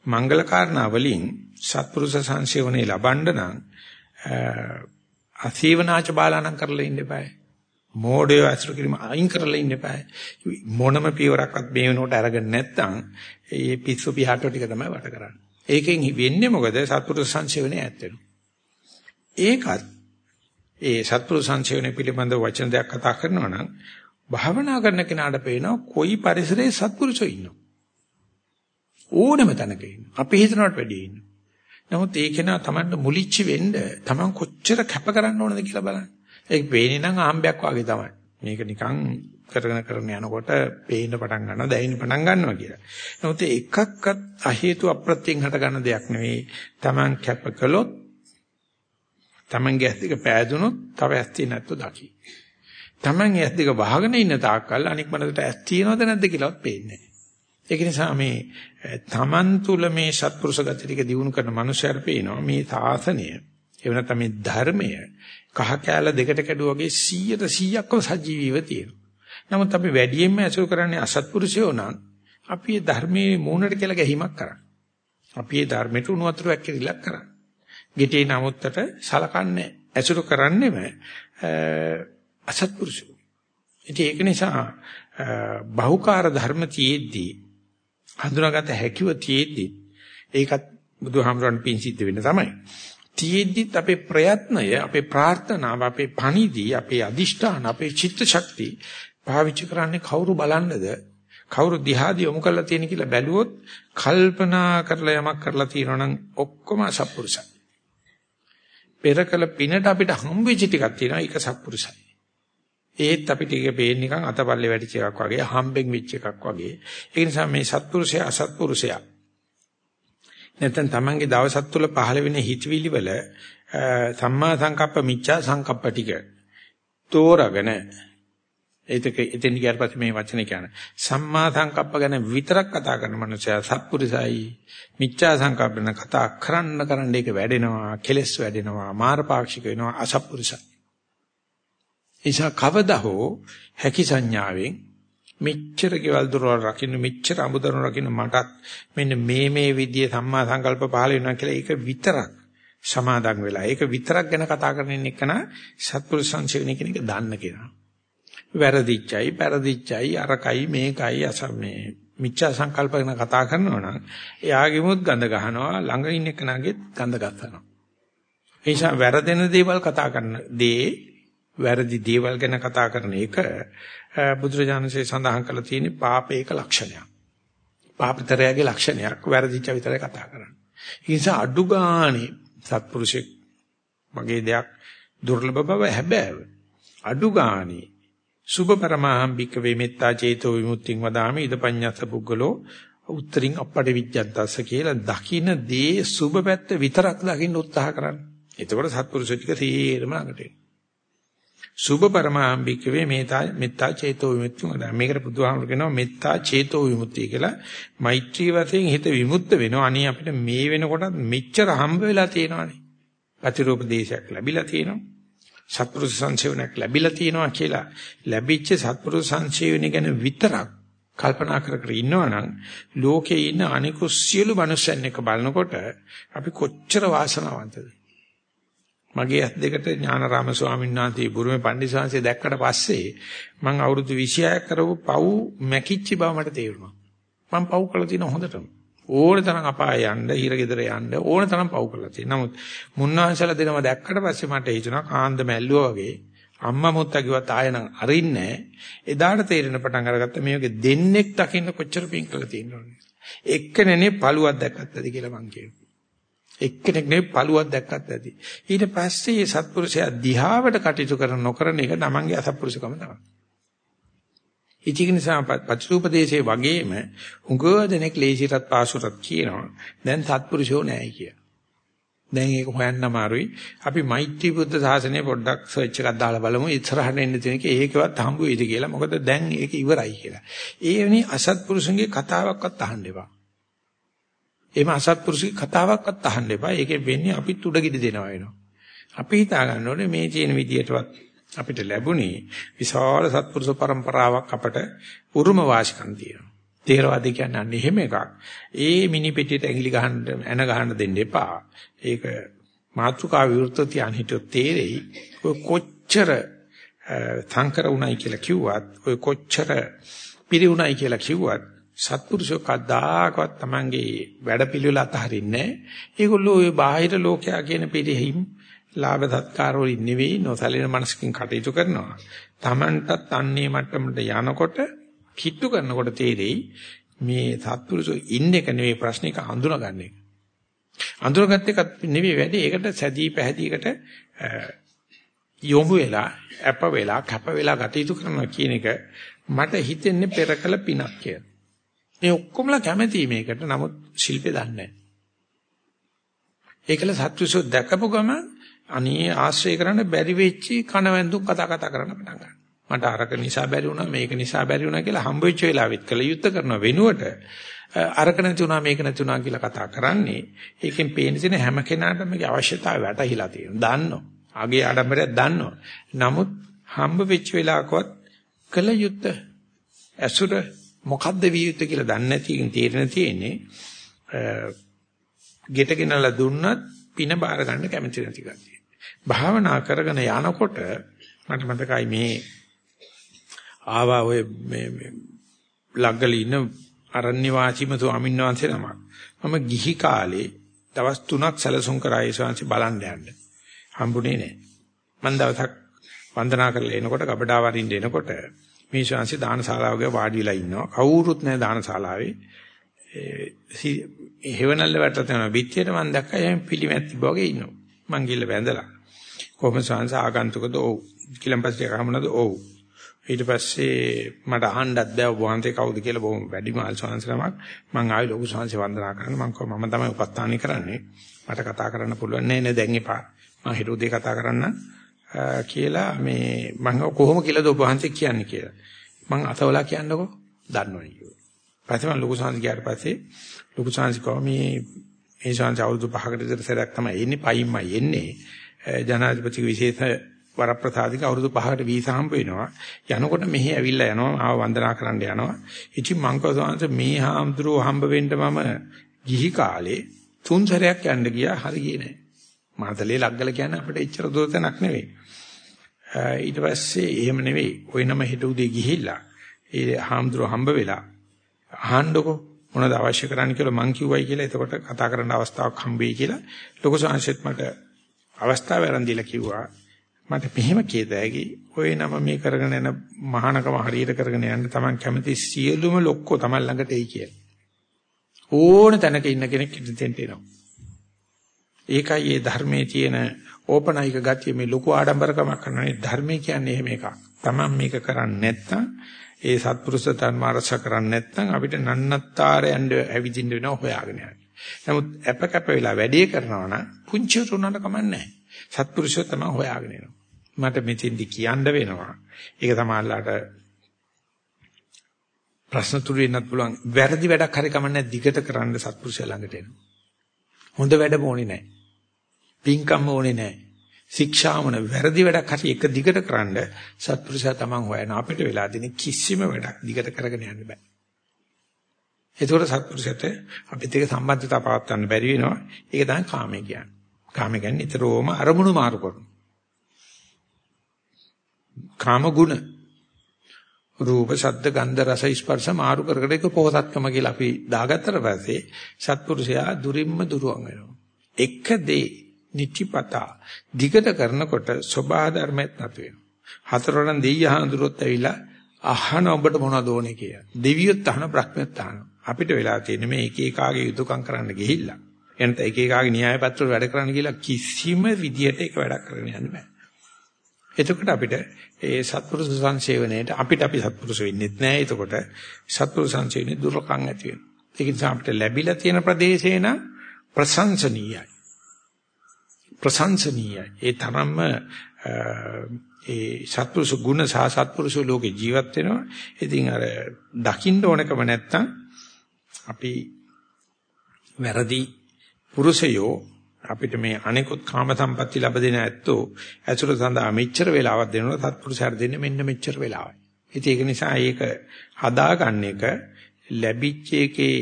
මංගල කාරණා වලින් සත්පුරුෂ සංසේවනේ ලබන්න නම් අසීවනාච බාලානම් කරලා ඉන්න eBay. මෝඩය ඇසුරු කිරීම අයින් කරලා ඉන්න eBay. මොනම පියවරක්වත් මේ වෙනකොට අරගෙන නැත්නම් ඒ පිස්සු පිහාටෝ ටික තමයි වට කරන්නේ. ඒකෙන් වෙන්නේ මොකද? සත්පුරුෂ සංසේවනේ ඈත් වෙනවා. ඒකත් ඒ සත්පුරුෂ සංසේවනේ පිළිබඳ වචන දෙයක් කතා කරනවා නම් භාවනා කරන කෙනාට පේනවා කොයි පරිසරයේ සත්පුරුෂෝ ඉන්නවා. ඕනම තැනක ඉන්නවා. අපි හිතනවට වැඩිය ඉන්නවා. නමුත් ඒක නා Tamanට මුලිච්ච වෙන්න Taman කොච්චර කැප කරන්න ඕනද කියලා බලන්න. ඒක පේන්නේ නම් ආම්බයක් වගේ තමයි. මේක නිකන් කරගෙන කරගෙන යනකොට පේන්න පටන් ගන්නවා, දැනෙන්න පටන් ගන්නවා කියලා. නමුත් එකක්වත් අහේතු අප්‍රත්‍යයෙන් හට ගන්න දෙයක් නෙවෙයි. Taman කැප කළොත් Tamanගේ ඇස් දෙක පෑදුනොත් තව ඇස් තියෙන නැත්තු දකි. Taman ඇස් දෙක වහගෙන ඉන්න තාක්කල් අනික් මනසට ඇස් තියෙනවද නැද්ද කියලාවත් පේන්නේ නැහැ. ඒක නිසා මේ තමන් තුල මේ සත්පුරුෂ ගති ටික දිනු කරන මනුස්සයර පේනවා මේ සාසනය එව නැත්නම් මේ ධර්මය කහ කෑල්ල දෙකට කැඩුවා වගේ 100ට 100ක්ම සජීවීව තියෙනවා. නමුත් අපි වැඩියෙන්ම අසු කරන්නේ අසත්පුරුෂයෝ නම් අපි මේ ධර්මයේ මූණට කියලා ගැහිමක් කරන්නේ. අපි මේ ධර්මයට උණු වතුර වැක්කිරිලක් කරන්නේ. ගෙටේ නමුත්තට සලකන්නේ ඇසුරු කරන්නේම අසත්පුරුෂයෝ. ඉතින් ඒක නිසා බහුකාර ධර්ම තියේදී හඳුනාගත හැකිව තියේදී ඒකත් බුදුහාමරන් පින් සිද්ධ වෙන්න තමයි. තියෙද්දිත් අපේ ප්‍රයත්නය, අපේ ප්‍රාර්ථනාව, අපේ පණිදී, අපේ අදිෂ්ඨාන, අපේ චිත්ත ශක්තිය පාවිච්චි කරන්නේ කවුරු බලන්නද? කවුරු දිහාදී යොමු කරලා තියෙන කියලා බැලුවොත් කල්පනා කරලා යමක් කරලා තියෙනවා නම් ඔක්කොම සත්පුරුෂයි. පෙරකල පිනට අපිට හම්බෙච්ච ටිකක් තියෙනවා ඒක සත්පුරුෂයි. ඒත් අපිට ඒක පේන්නේ නිකන් අතපල්ලේ වැටිච්ච එකක් වගේ හම්බෙන් වෙච්ච එකක් වගේ. ඒ නිසා මේ සත්පුරුෂයා අසත්පුරුෂයා. නැත්නම් තමන්ගේ දවසත් තුළ පහළ වෙන හිතවිලි වල සම්මා සංකප්ප මිච්ඡා සංකප්ප ටික තෝරගෙන ඒතක එතෙන් ගියාට පස්සේ මේ වචනේ කියන්නේ සම්මා සංකප්ප ගැන විතරක් කතා කරන මනුස්සයා සත්පුරුසයි මිච්ඡා සංකප්ප ගැන කතා කරන්න කරන්න ඒක වැඩෙනවා කෙලස් වැඩෙනවා මාරපාක්ෂික වෙනවා අසත්පුරුසයි එيشා කවදා හෝ හැකි සංඥාවෙන් මෙච්චර ගෙවල් දොරවල් රකින්න මෙච්චර අමුදරුන් රකින්න මටත් මෙන්න මේ මේ විදිය සම්මා සංකල්ප පහල වෙනවා කියලා ඒක විතරක් සමාදන් වෙලා ඒක විතරක් ගැන කතා කරන එකන සත්පුරුෂ සංසේවනයේ කෙනෙක් දන්න කෙනා. වැරදිච්චයි, පෙරදිච්චයි, අරකයි මේකයි අසමේ මිච්ඡා සංකල්ප ගැන කතා කරනවා නම් එයාගෙමුත් ගඳ ගහනවා ළඟ ඉන්න කෙනාගෙත් ගඳ ගන්නවා. ඒ නිසා වැරදෙන දේවල් කතා කරන දේ වැරදි දේවල් ගැන කතා කරන එක බුදුරජාණන්සේ සඳහන් කරලා තියෙන පාපේක ලක්ෂණයක්. පාපතරයගේ ලක්ෂණයක් වැරදිච්ච විතරයි කතා කරන්නේ. ඒ නිසා අඩු ගානේ සත්පුරුෂෙක් වගේ දෙයක් දුර්ලභ බව හැබෑව. අඩු ගානේ සුභ පරමාහම්බික වේමෙත්තා චේතෝ විමුක්තිං වදාමි ඉදපඤ්ඤස්ස පුද්ගලෝ උත්තරින් අපට විජ්ජන්තස්ස කියලා දකින්න දේ සුභ පැත්ත විතරක් දකින්න උත්සාහ කරන්න. එතකොට සත්පුරුෂ ටික තීරම ළඟට එනවා. සුභ පරමාම්බිකවේ මේතා මෙත්තා චේතෝ විමුක්තිය මොකද මේකට බුදුහාමුදුරු කියනවා මෙත්තා චේතෝ විමුක්තිය කියලා. මෛත්‍රී වශයෙන් හිත විමුක්ත වෙනවා. අනේ අපිට මේ වෙනකොට මෙච්චර හම්බ වෙලා තියෙනවානේ. ප්‍රතිරූප දේශයක් ලැබිලා තියෙනවා. සත්පුරුෂ සංසේවනයක් ලැබිලා තියෙනවා කියලා. ලැබිච්ච සත්පුරුෂ සංසේවනය ගැන විතරක් කල්පනා කර කර ඉන්නවනම් ලෝකේ ඉන්න අනිකුත් සියලු මනුස්සයන් එක බලනකොට අපි කොච්චර වාසනාවන්තද? මගේ ඇස් දෙකට ඥානාරාම ස්වාමීන් වහන්සේ බුරුමේ පණ්ඩිතසංශය දැක්කට පස්සේ මම අවුරුදු 26ක් කරපු පව් මැකිච්ච බව මට තේරුණා. මම පව් කළා තියෙන හොඳටම. ඕන තරම් අපාය යන්න, හිරගෙදර යන්න ඕන තරම් පව් කළා තියෙනවා. නමුත් මුන්නාංශලා දෙනම දැක්කට පස්සේ මට හිතුණා කාන්ද මැල්ලුවා වගේ අම්මා මුත්තා කිව්වත් ආයෙනම් අරින්නේ එදාට තේරෙන පටන් අරගත්ත මේකේ දෙන්නෙක් දකින්න කොච්චර පිං කළා තියෙනවද එක්කෙනෙනේ පළුවක් දැක්කත් ඇති කියලා මං කියනවා එක්කෙනෙක් නෙවෙයි පළුවක් දැක්කත් ඇති ඊට පස්සේ මේ සත්පුරුෂයා දිහාවට කටයුතු කරන නොකරන එක තමන්ගේ අසත්පුරුෂකම තමයි ඉතින් නිසා පච්චූපදේශයේ වගේම උගව දෙනෙක් ලේසියට පාසුරත් කියනවා දැන් සත්පුරුෂෝ නැහැ කියලා දැන් ඒක හොයන්න අමාරුයි. අපි මෛත්‍රී බුද්ධ ශාසනය පොඩ්ඩක් සර්ච් එකක් දාලා බලමු. ඉස්සරහට එන්න තියෙන එක ඒකවත් හම්බ වෙයිද කියලා. මොකද දැන් ඒක ඉවරයි කියලා. ඒ වෙනි අසත්පුරුෂන්ගේ කතාවක්වත් අහන්න එපා. එහෙම අසත්පුරුෂගේ කතාවක්වත් අහන්න එපා. ඒකෙන් වෙන්නේ අපි තුඩගිඩි දෙනවා වෙනවා. අපි හිතා ගන්න ඕනේ මේ තියෙන විදියටවත් අපිට ලැබුණේ විශාල සත්පුරුෂ પરම්පරාවක් අපට උරුම වාසිකම් තියෙනවා. තේරවාදී කියන්නේ අන්න එහෙම එකක්. ඒ මිනි පෙට්ටියට ඇඟිලි ගහන්න එන ගහන්න දෙන්න එපා. ඒක මාත්‍රිකා විවෘත තියන් හිටියොත් තේරෙයි. ඔය කොච්චර සංකර උණයි කියලා කිව්වත්, ඔය කොච්චර පිරි උණයි කියලා කිව්වත් සත්පුරුෂෝ කද්දාකවත් Tamange වැඩපිළිවෙල අතහරින්නේ නැහැ. ඒගොල්ලෝ ඔය බාහිර ලෝකයා කියන පිළිහිම් ලාභ සත්කාර වලින් නෙවෙයි නොසැලෙන මනසකින් කටයුතු කරනවා. Tamanටත් අන්නේ මට්ටමට යනකොට කිට්ටු කරනකොට තේරෙයි මේ සත්පුරුෂෝ ඉන්න එක නෙවෙයි ප්‍රශ්නික හඳුනාගන්න එක. අඳුරගත්ත එක නෙවෙයි වැඩි ඒකට සැදී පැහැදීකට යොමු වෙලා අප වෙලා කැප වෙලා ගතයුතු කරනවා කියන එක මට හිතෙන්නේ පෙරකල පිනක් කියලා. මේ ඔක්කොමලා කැමැති මේකට නමුත් ශිල්පේ දන්නේ නැහැ. ඒකල සත්‍විසෝ දැකපු ගම අනේ ආශ්‍රය කරන්න බැරි වෙච්චි කනවැන්දුම් කතා කතා කරන්න පටන් ගන්නවා. මට අරක නිසා බැරි වුණා මේක නිසා බැරි වුණා කියලා හම්බ වෙච්ච වෙලාවෙත් කළ යුත්තේ කරන වෙනුවට අරක නැති වුණා මේක නැති වුණා කියලා කතා කරන්නේ ඒකෙන් පේන තියෙන හැම කෙනාටම මේකේ අවශ්‍යතාවය වැටහිලා තියෙනවා දන්නවා ආගේ ආඩම්බරයක් දන්නවා නමුත් හම්බ වෙච්ච වෙලාවකවත් කළ යුත්තේ ඇසුර මොකද්ද විය යුත්තේ කියලා දන්නේ නැති තේරෙන තියෙන්නේ ගෙට ගෙනලා දුන්නත් පින බාර ගන්න කැමති නැති කතිය. භාවනා කරගෙන යනකොට මට මතකයි මේ ආවා ඔය මේ ලග්ගල ඉන්න අරණ්‍ය වාසීම ස්වාමීන් වහන්සේ නමක්. මම ගිහි කාලේ දවස් 3ක් සැලසුම් කරා ඒ ශාන්සි බලන්න යන්න. හම්බුනේ නැහැ. මම දවසක් වන්දනා කරලා එනකොට ගබඩා වරින්න එනකොට මේ ශාන්සි දානශාලාවක වාඩි වෙලා ඉන්නවා. කවුරුත් නැහැ දානශාලාවේ. ඒ හේවණල්ල වැටලා තියෙන පිටියට මම දැක්කා එහෙම පිළිමැත් තිබ්බ වගේ ඉන්නවා. මං ගිහලා වැඳලා කොහොම ශාන්ස ආගන්තුකද ඔව්. කිලම්පස්සේ කමනද ඔව්. ඊට පස්සේ මට අහන්නත් බෑ ඔබ වහන්සේ කවුද කියලා බොහොම වැඩිමාල් ස්වාමීන් මම ආයෙ ලොකු ස්වාමීන් වන්දනා කරන්න මම කිව්වා මම තමයි උපස්ථානය කරන්නේ මට කතා කරන්න පුළුවන් නෑ නෑ දැන් එපා මම හිත උදේ කතා කරන්න කියලා මේ මම කොහොම කියලාද ඔබ වහන්සේ කියන්නේ කියලා මම අතවලා කියන්නකෝ දන්නවනේ කිව්වා පස්සේ මම ලොකු ස්වාමීන් ගියාට පස්සේ ලොකු ස්වාමීන් කව මේ මේ ස්වාමීන් අවුරුදු පහකට විතර සැරයක් තමයි එන්නේ පයින්මයි එන්නේ ජනාධිපති විශේෂ වරප්‍රසාදික අවුරුදු 5කට වීසා හම්බ වෙනවා. යනකොට මෙහි ඇවිල්ලා යනවා ආව වන්දනා කරන්න යනවා. ඉතින් මං කවදාවත් මේ හාමුදුරුව හම්බ වෙන්න මම ගිහි කාලේ තුන් සැරයක් යන්න ගියා හරියේ නෑ. මාතලේ ලග්ගල කියන්නේ අපිට එච්චර දුර තැනක් නෙවෙයි. ඊට පස්සේ එහෙම නෙවෙයි. ওই නම හෙට උදේ ගිහිල්ලා ඒ හාමුදුරුව හම්බ වෙලා අහන්නකො මොනවද අවශ්‍ය කරන්නේ කියලා මං කිව්වයි කියලා එතකොට කතා කරන්න අවස්ථාවක් හම්බෙයි කියලා ලොකු සංසෙත් මට අවස්ථාව ආරම්භ දීලා කිව්වා මට මෙහෙම කියත හැකි ඔය නම මේ කරගෙන යන මහානකම හරියට කරගෙන යන්න Taman කැමති සියලුම ලොක්කෝ Taman ළඟට එයි කියලා. ඕන තැනක ඉන්න කෙනෙක් ඉඳෙන්ට එනවා. ඒකයි මේ ධර්මයේ තියෙන ඕපනයික ගතිය මේ ලොකු ආඩම්බරකමක් කරනනේ ධර්මයේ කියන්නේ එහෙම එකක්. Taman මේක කරන්නේ නැත්නම් ඒ සත්පුරුෂ ධර්ම අරස කරන්නේ නැත්නම් අපිට නන්නත්තර යන්න ඇවිදින්න වෙනවා හොයාගෙන යන්න. නමුත් අප කැප වෙලා වැඩේ කරනවා නම් පුංචි උනාට කමන්නේ නැහැ. සත්පුරුෂය තමයි හොයාගෙන එනවා. මට මෙතෙන්දි කියන්න වෙනවා. ඒක තමයිලාට ප්‍රශ්න තුරු වෙන්නත් පුළුවන්. වැරදි වැඩක් හරි කමන්නේ දිගට කරන්න සත්පුරුෂය ළඟට එනවා. හොඳ වැඩම ඕනේ නැහැ. පින්කම් ඕනේ නැහැ. ශික්ෂාමන වැරදි වැඩක් හරි එක දිගට කරන්න සත්පුරුෂයා තමන් හොයන අපිට වෙලා දෙන කිසිම වැඩක් දිගට කරගෙන යන්න බෑ. ඒතකොට සත්පුරුෂයට අපිත් එක්ක සම්බන්ධතාව පවත්වන්න බැරි වෙනවා. ඒක තමයි කාමය කියන්නේ. කාම කියන්නේ නිතරම අරමුණු මාරු කරනවා. කාම ගුණ රූප ශබ්ද ගන්ධ රස ස්පර්ශ මාරු කර කර එක පොහසත්කම කියලා අපි දාගත්තට පස්සේ සත්පුරුෂයා දුරින්ම දුරවන් වෙනවා. එක දේ නිතිපතා දිගට කරනකොට සබහා ධර්මයක් නැතු වෙනවා. හතරවරන් දෙයියහඳුරොත් ඇවිල්ලා අහන ඔබට මොනවද ඕනේ කියලා. දෙවියොත් අහන බ්‍රහ්මයොත් අහන. අපිට වෙලා තියෙන්නේ මේ එක එකාගේ යුතුයකම් කරන්න ගිහිල්ලා. එනත එක එකාගේ න්‍යාය පත්‍ර වැඩ කරන්න කියලා කිසිම විදියට ඒක වැඩක් කරගෙන යන්න බෑ. එතකොට අපිට ඒ සත්පුරුෂ සංසේවණයට අපිට අපි සත්පුරුෂ වෙන්නේ නැහැ. එතකොට සත්පුරුෂ සංසේවණේ දුර්ලභං ඇති වෙනවා. ඒක නිසා අපිට ලැබිලා තියෙන ප්‍රදේශේ නම් ප්‍රශංසනීයයි. ප්‍රශංසනීයයි. ඒ තරම්ම ඒ සත්පුරුෂ ගුණ සහ සත්පුරුෂ ලෝකේ ජීවත් වෙනවා. ඉතින් අර දකින්න ඕනකම නැත්තම් අපි වැරදි පුරුෂයෝ අපිට මේ අනෙකුත් කාම සම්පatti ලැබ දෙන ඇත්තෝ ඇසුර සඳහා මෙච්චර වෙලාවක් දෙනවා සත්පුරුෂයර දෙන්නේ මෙන්න මෙච්චර වෙලාවයි. ඉතින් ඒක නිසා ඒක හදාගන්න එක ලැබිච්ච එකේ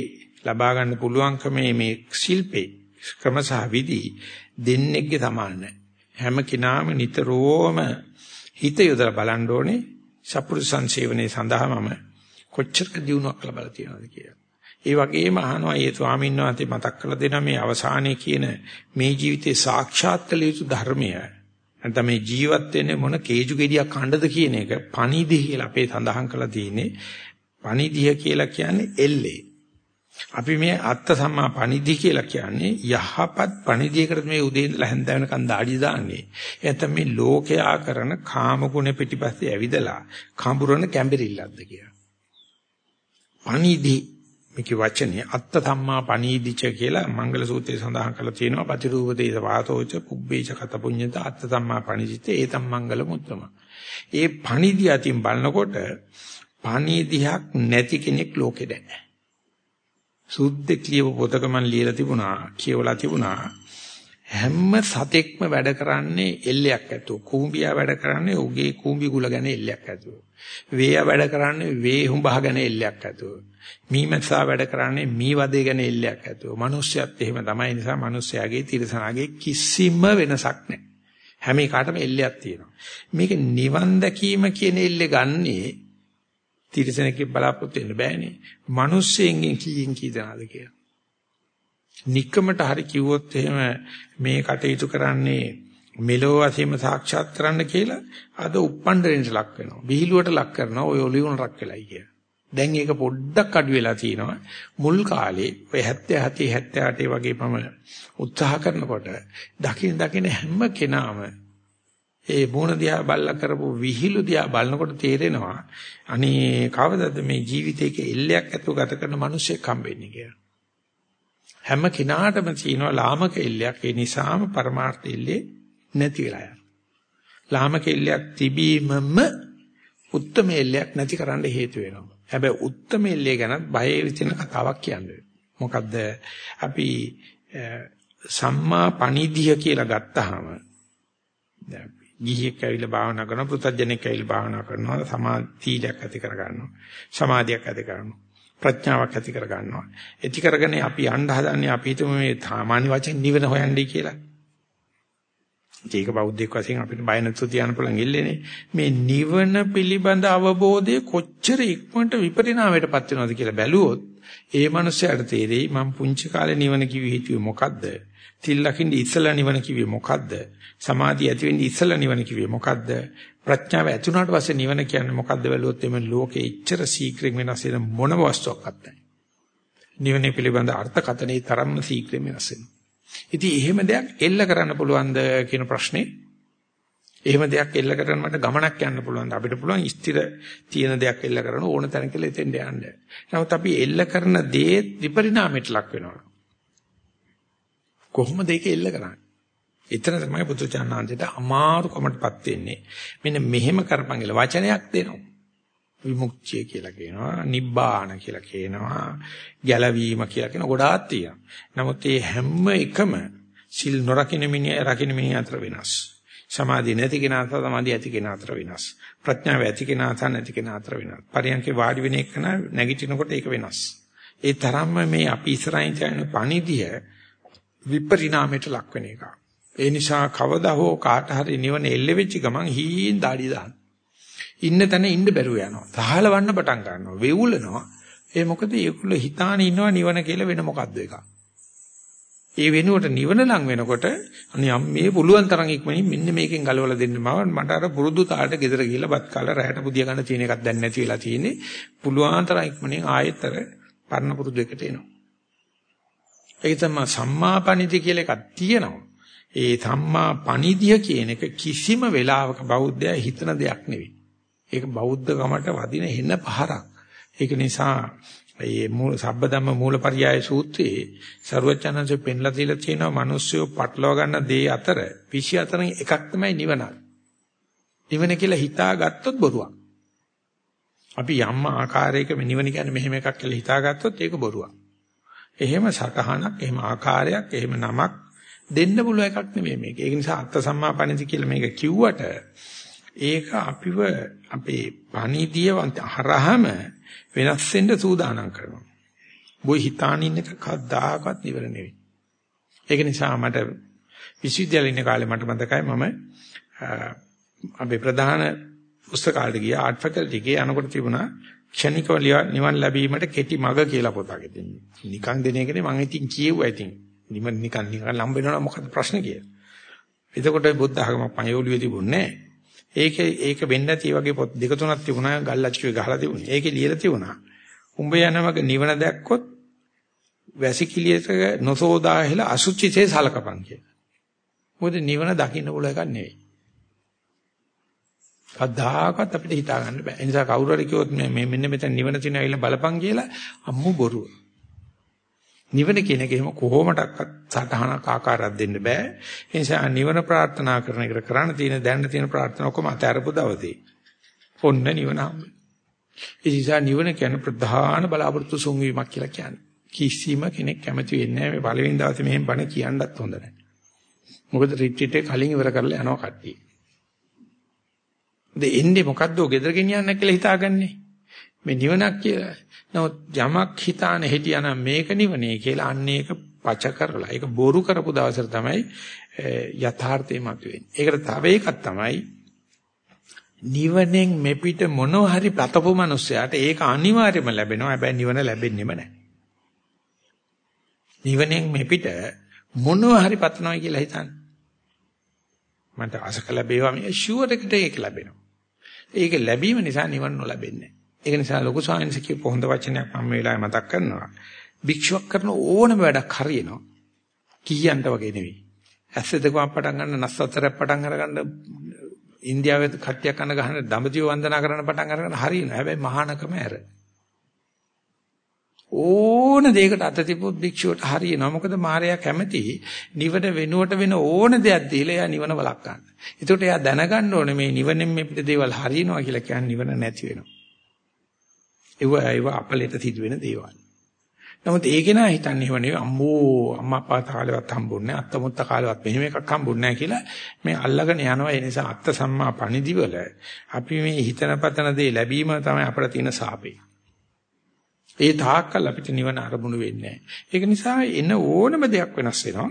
ලබා ගන්න පුළුවන්කමේ මේ ශිල්පේ ක්‍රම සහ විදි දෙන්නේගේ සමාන හැම කෙනාම නිතරම හිත යොදලා බලන්න ඕනේ සපුරුෂ සංසේවනයේ සඳහා මම කොච්චර දියුණුවක් ලබලා තියෙනවද කියලා. ඒ වගේම අහනවා ඒ ස්වාමීන් වහන්සේ මතක් කරලා දෙනවා මේ අවසානයේ කියන මේ ජීවිතේ සාක්ෂාත් කළ යුතු ධර්මය. නැත්නම් මේ ජීවත් වෙන්නේ මොන කේජු ගෙඩියක් කණ්ඩද කියන එක පණිදි කියලා අපේ සඳහන් කරලා තියෙන්නේ. පණිදිය කියලා කියන්නේ එල්ලේ. අපි මේ අත්ත සම්මා පණිදි කියලා කියන්නේ යහපත් පණිදියකට මේ උදේ ඉඳලා හැන්ද වෙනකන් දාඩිය දාන්නේ. එතන මේ ලෝකයා කරන කාම ගුණ පිටිපස්සේ ඇවිදලා කඹුරන කැඹිරිල්ලක්ද කියලා. පණිදි මේකේ වචනේ අත්ත සම්මා පණීදිච කියලා මංගල සූත්‍රයේ සඳහන් කරලා තියෙනවා පතිරූප දේශ වාසෝච පුබ්බේච කත පුඤ්ඤත අත්ත සම්මා පණීදිත ඒතම් මංගල මුත්තම. ඒ පණීදි අතින් බලනකොට පණීදියක් නැති කෙනෙක් ලෝකෙ නැහැ. සුද්ධ කියව පොතක මන් ලියලා තිබුණා කියවලා තිබුණා හැම සතෙක්ම වැඩ කරන්නේ එල්ලයක් ඇතුව. කූඹියා වැඩ කරන්නේ උගේ කූඹි ගුල ගැන එල්ලයක් ඇතුව. වේයා වැඩ කරන්නේ වේ හුඹහ ගැන එල්ලයක් ඇතුව. මීමැස්සා වැඩ කරන්නේ මී වදේ ගැන එල්ලයක් ඇතුව. මිනිස්සයත් එහෙම තමයි නිසා මිනිස්සයාගේ තිරසනාගේ කිසිම වෙනසක් නැහැ. හැම එකටම එල්ලයක් තියෙනවා. මේක නිවන් දැකීම කියන එල්ලේ ගන්නේ තිරසනකේ බලාපොරොත්තු වෙන්න බෑනේ. මිනිස්සෙන්ගෙන් කීයෙන් කී දෙනාද කියලා. নিকකමට හරි කිව්වොත් එහෙම මේ කටයුතු කරන්නේ මෙලෝ වශයෙන්ම සාක්ෂාත් කරන්න කියලා අද උප්පණ්ඩරෙන්ට ලක් වෙනවා. විහිළුවට ලක් කරනවා ඔය ඔලිවුන රක් වෙලයි කිය. දැන් ඒක පොඩ්ඩක් අඩු වෙලා තියෙනවා. මුල් කාලේ ඔය 77 78 වගේ පම උත්සාහ කරනකොට දකින් දකින් හැම කෙනාම ඒ මොන දිහා බල්ලා කරපු විහිළු දිහා බලනකොට තේරෙනවා අනේ කවදද මේ ජීවිතේක එල්ලයක් ඇතුව ගත කරන මිනිස්සෙක් හම්බෙන්නේ කියලා. හැම කෙනාටම තියෙනවා ලාමක එල්ලයක්. ඒ නිසාම පරමාර්ථ එල්ලේ නැති වෙලා යනවා. ලාමක එල්ලයක් තිබීමම උත්තරම එල්ලයක් නැති කරන්න හේතු වෙනවා. හැබැයි උත්තරම එල්ලේ ගැන බය විසින කතාවක් කියන්නේ. මොකද්ද අපි සම්මා පණිදිය කියලා ගත්තාම ගිහියෙක් ඇවිල්ලා භාවනා කරනවා පුතඥෙක් ඇවිල්ලා භාවනා කරනවා සමාධියක් ඇති කර ගන්නවා සමාධියක් ඇති කරනවා ප්‍රඥාවක් ඇති කර ගන්නවා. ඇති කරගෙන අපි යන්න හදන්නේ අපි හිතමු මේ සාමාන්‍ය වචෙන් නිවන හොයන්නේ කියලා. ඒක බෞද්ධයෙක් වශයෙන් අපිට බය නැතුව තියන්න පුළුවන් ඉල්ලේනේ. මේ නිවන පිළිබඳ අවබෝධය කොච්චර ඉක්මනට විපරිණාමයටපත් වෙනවද කියලා බැලුවොත් ඒ මනුස්සයාට තේරෙයි මම පුංචි කාලේ නිවන කිව්වේ හිතුවේ මොකද්ද? තිල් ලකින්න ඉස්සලා නිවන කිව්වේ මොකද්ද? සමාධිය ඇති වෙන්නේ ඉස්සලා නිවන කිව්වේ මොකද්ද? ප්‍රඥාව ඇති වුණාට පස්සේ නිවන කියන්නේ මොකද්ද බැලුවොත් එමෙ ලෝකේ ඉච්ඡර සීක්‍රෙන් වෙනස් වෙන මොනම වස්තුවක්වත් නැහැ. නිවනේ පිළිබඳ අර්ථකථනයේ තරම්ම සීක්‍රෙන් වෙනස් වෙනවා. ඉතින් එහෙම දෙයක් එල්ල කරන්න පුළුවන්ද කියන ප්‍රශ්නේ එහෙම දෙයක් එල්ල කරන්න මට ගමනක් යන්න පුළුවන්. අපිට පුළුවන් ස්ථිර තියෙන දෙයක් එල්ල කරන ඕන තැනක එතෙන්ට යන්න. නමුත් අපි එල්ල කරන දේ විපරිණාමයට ලක් වෙනවා. කොහොමද ඒක එල්ල කරන්නේ? එතන තමයි පුදුචානන්දට අමාරුකමටපත් වෙන්නේ. මෙන්න මෙහෙම කරපංගල වචනයක් දෙනවා. විමුක්තිය කියලා කියනවා, නිබ්බාන කියලා කියනවා, ගැලවීම කියලා කියන ගොඩාක් තියෙනවා. නමුත් මේ හැම එකම සිල් නොරකින්න මිනිහ රකින්න මිනිහ අතර වෙනස්. සමාධිය නැති කෙනා සහ සමාධිය ඇති කෙනා අතර වෙනස්. ප්‍රඥාව ඇති කෙනා සහ නැති කෙනා අතර වෙනස්. පරියන්කේ වාඩි වෙන එක නැගිටිනකොට ඒක වෙනස්. ඒ තරම්ම මේ අපි ඉස්සරහින් යන පණිදිය විපරිණාමයට ලක් වෙන එකක්. ඒ නිසා කවදා හෝ කාට හරි නිවන එල්ල වෙච්ච ගමන් හීන් දාඩි දාන. ඉන්න තැන ඉන්න බැරුව යනවා. සහලවන්න පටන් ගන්නවා. වෙවුලනවා. ඒ මොකද ඒගොල්ලෝ හිතාන ඉන්නවා නිවන කියලා වෙන මොකද්ද එකක්. ඒ වෙනුවට නිවන ලං වෙනකොට අනේ මේ පුළුවන් තරම් ඉක්මනින් මෙන්න මේකෙන් ගලවලා දෙන්න මම මට අර පුරුදු තාලට ගෙදර ගිහිල්ලා බත් කාලා රැයට පුදිය ගන්න තියෙන එකක් දැන් නැති වෙලා තියෙන්නේ. පුළුවන් තරම් ඉක්මනින් ආයෙත් අර පරණ පුරුදු එකට එනවා. ඒක තමයි සම්මාපණිති කියලා එකක් තියෙනවා. ඒ සම්මා පණිදිය කියන එක කිසිම වෙලාවක බෞද්ධයා හිතන දෙයක් නෙවෙයි. ඒක බෞද්ධ ගමට වදින හෙන පහරක්. ඒක නිසා මේ මූල සබ්බදම්ම මූලපරියාය සූත්‍රයේ ਸਰවචනංශ පෙන්ලා දීලා තියෙනවා මිනිස්සු පටලවා ගන්න දේ අතර 24න් එකක් තමයි නිවන. නිවන කියලා හිතාගත්තොත් බොරුවක්. අපි යම් ආකාරයක නිවන කියන්නේ මෙහෙම එකක් කියලා හිතාගත්තොත් ඒක බොරුවක්. එහෙම සකහනක්, එහෙම ආකාරයක්, එහෙම නමක් දෙන්න පුළුවන් එකක් නෙමෙයි මේක. ඒක නිසා අත්ත සම්මාපණිති කියලා මේක කිව්වට ඒක අපිව අපේ පණිදිය හරහම වෙනස් වෙන්න සූදානම් කරනවා. බොයි හිතාන ඉන්න එක කවදාකවත් ඉවර නෙවෙයි. ඒක නිසා මට විශ්වවිද්‍යාලේ ඉන්න කාලේ මට මතකයි මම අපේ ප්‍රධාන පුස්තකාලයට ගියා ආර්ට් ෆැකල්ටි එකේ යනකොට තිබුණා ක්ෂණිකව නිවන් ලැබීමට කෙටි මඟ කියලා පොතක් ඉතින් නිකන් දෙන එකනේ මම ඉතින් කියෙව්වා ඉතින් නිවන් නිකන් නිකන් ලම්බ වෙනවා මොකද ප්‍රශ්න කියලා. එතකොට බුද්ධ ආගමක් මම ඔළුවේ තිබුණේ නැහැ. ඒකේ ඒක වෙන්නේ නැති වගේ පොත් දෙක තුනක් තිබුණා ගල්ලච්චුවේ ගහලා තිබුණේ. ඒකේ ලියලා තිබුණා. උඹ යනමක නිවන දැක්කොත් වැසිකිළියක නොසෝදා හෙල අසුචිතේ සලකපන් කියලා. මොකද නිවන දකින්න පුළුවන් එකක් නෙවෙයි. කවදාකවත් අපිට හිතා ගන්න බෑ. ඒ නිසා කවුරු හරි කිව්වොත් මේ මෙන්න මෙතන නිවන තියෙන ඇවිල්ලා බලපන් කියලා අම්මු බොරුව. නිවන කියන එක එහෙම කොහොමඩක්වත් සටහනක් ආකාරයක් දෙන්න බෑ. ඒ නිසා නිවන ප්‍රාර්ථනා කරන එකට කරන්න තියෙන දැනන තියෙන ප්‍රාර්ථනා ඔක්කොම අතහැරපු දවසේ. ඔන්න නිවන හම්බ. ඒ නිසා නිවන කියන්නේ ප්‍රධාන බලාපොරොත්තු සුන්වීමක් කියලා කියන්නේ. කිසිම කෙනෙක් කැමති වෙන්නේ නැහැ මේ පළවෙනි දවසේ මෙහෙම බණ කියන්නත් හොඳ නැහැ. මොකද රිට්‍රීට් එක කලින් ඉවර කරලා යනවා කට්ටිය. දෙ එන්නේ මොකද්ද ඔය ගෙදර ගෙනියන්න කියලා හිතාගන්නේ. මේ නිවනක් කියලා. නමුත් යමක් හිතාන හිටියානම් මේක නිවනේ කියලා අන්න ඒක පච කරලා ඒක බොරු කරපු දවසට තමයි යථාර්ථය මතුවෙන්නේ. ඒකට තව එකක් තමයි නිවනෙන් මෙපිට මොනව හරි ප්‍රතපු මිනිස්සයාට ඒක අනිවාර්යයෙන්ම ලැබෙනවා. හැබැයි නිවන ලැබෙන්නෙම නැහැ. නිවනෙන් මෙපිට මොනව හරි පතනවා කියලා හිතන්න. මන්ට අසක ලැබේවා මේ ෂුවර් එකට ඒක ලැබෙනවා. ඒක ලැබීම නිසා නිවන නොලැබෙන්නේ. ඒක නිසා ලොකු සාංශ කියපු හොඳ වචනයක් මම මේ වෙලාවේ මතක් කරනවා. භික්ෂුවක් කරන ඕනම වැඩක් හරියනවා. කීයන්ට වගේ නෙවෙයි. ඇස් දෙකම පටන් ගන්න නස්සතරක් පටන් අරගන්න ඉන්දියාවේ කට්ටියක් කන ගහන දඹදිව වන්දනා කරන පටන් අරගෙන හරියනවා. හැබැයි මහානකම ඇර. ඕන දෙයකට අත තිබුත් භික්ෂුවට හරියනවා. මොකද මායя කැමති නිවන වෙනුවට වෙන ඕන දෙයක් දීලා එයා නිවන වළක්වන්න. ඒකට එයා දැනගන්න ඕනේ මේ නිවනෙන් මේ පිට දේවල් හරියනවා කියලා කියන්නේ නිවන නැති වෙනවා. ඒව ඒව අපලෙට සිදුවෙන දේවල්. නමුත් ඒකේ නා හිතන්නේ ඒව නෙවෙයි අම්මෝ අම්මා අප්පා කාලෙවත් හම්බුන්නේ අත්ත මුත්ත කාලෙවත් මෙහෙම එකක් හම්බුන්නේ නැහැ කියලා මේ අල්ලගෙන යනවා ඒ නිසා අත්ත සම්මා පණිදිවල අපි මේ හිතන පතන දේ ලැබීම තමයි අපිට තියෙන සාපේ. ඒ තාක්කල් අපිට නිවන අරමුණු වෙන්නේ ඒක නිසා එන ඕනම දෙයක් වෙනස් වෙනවා.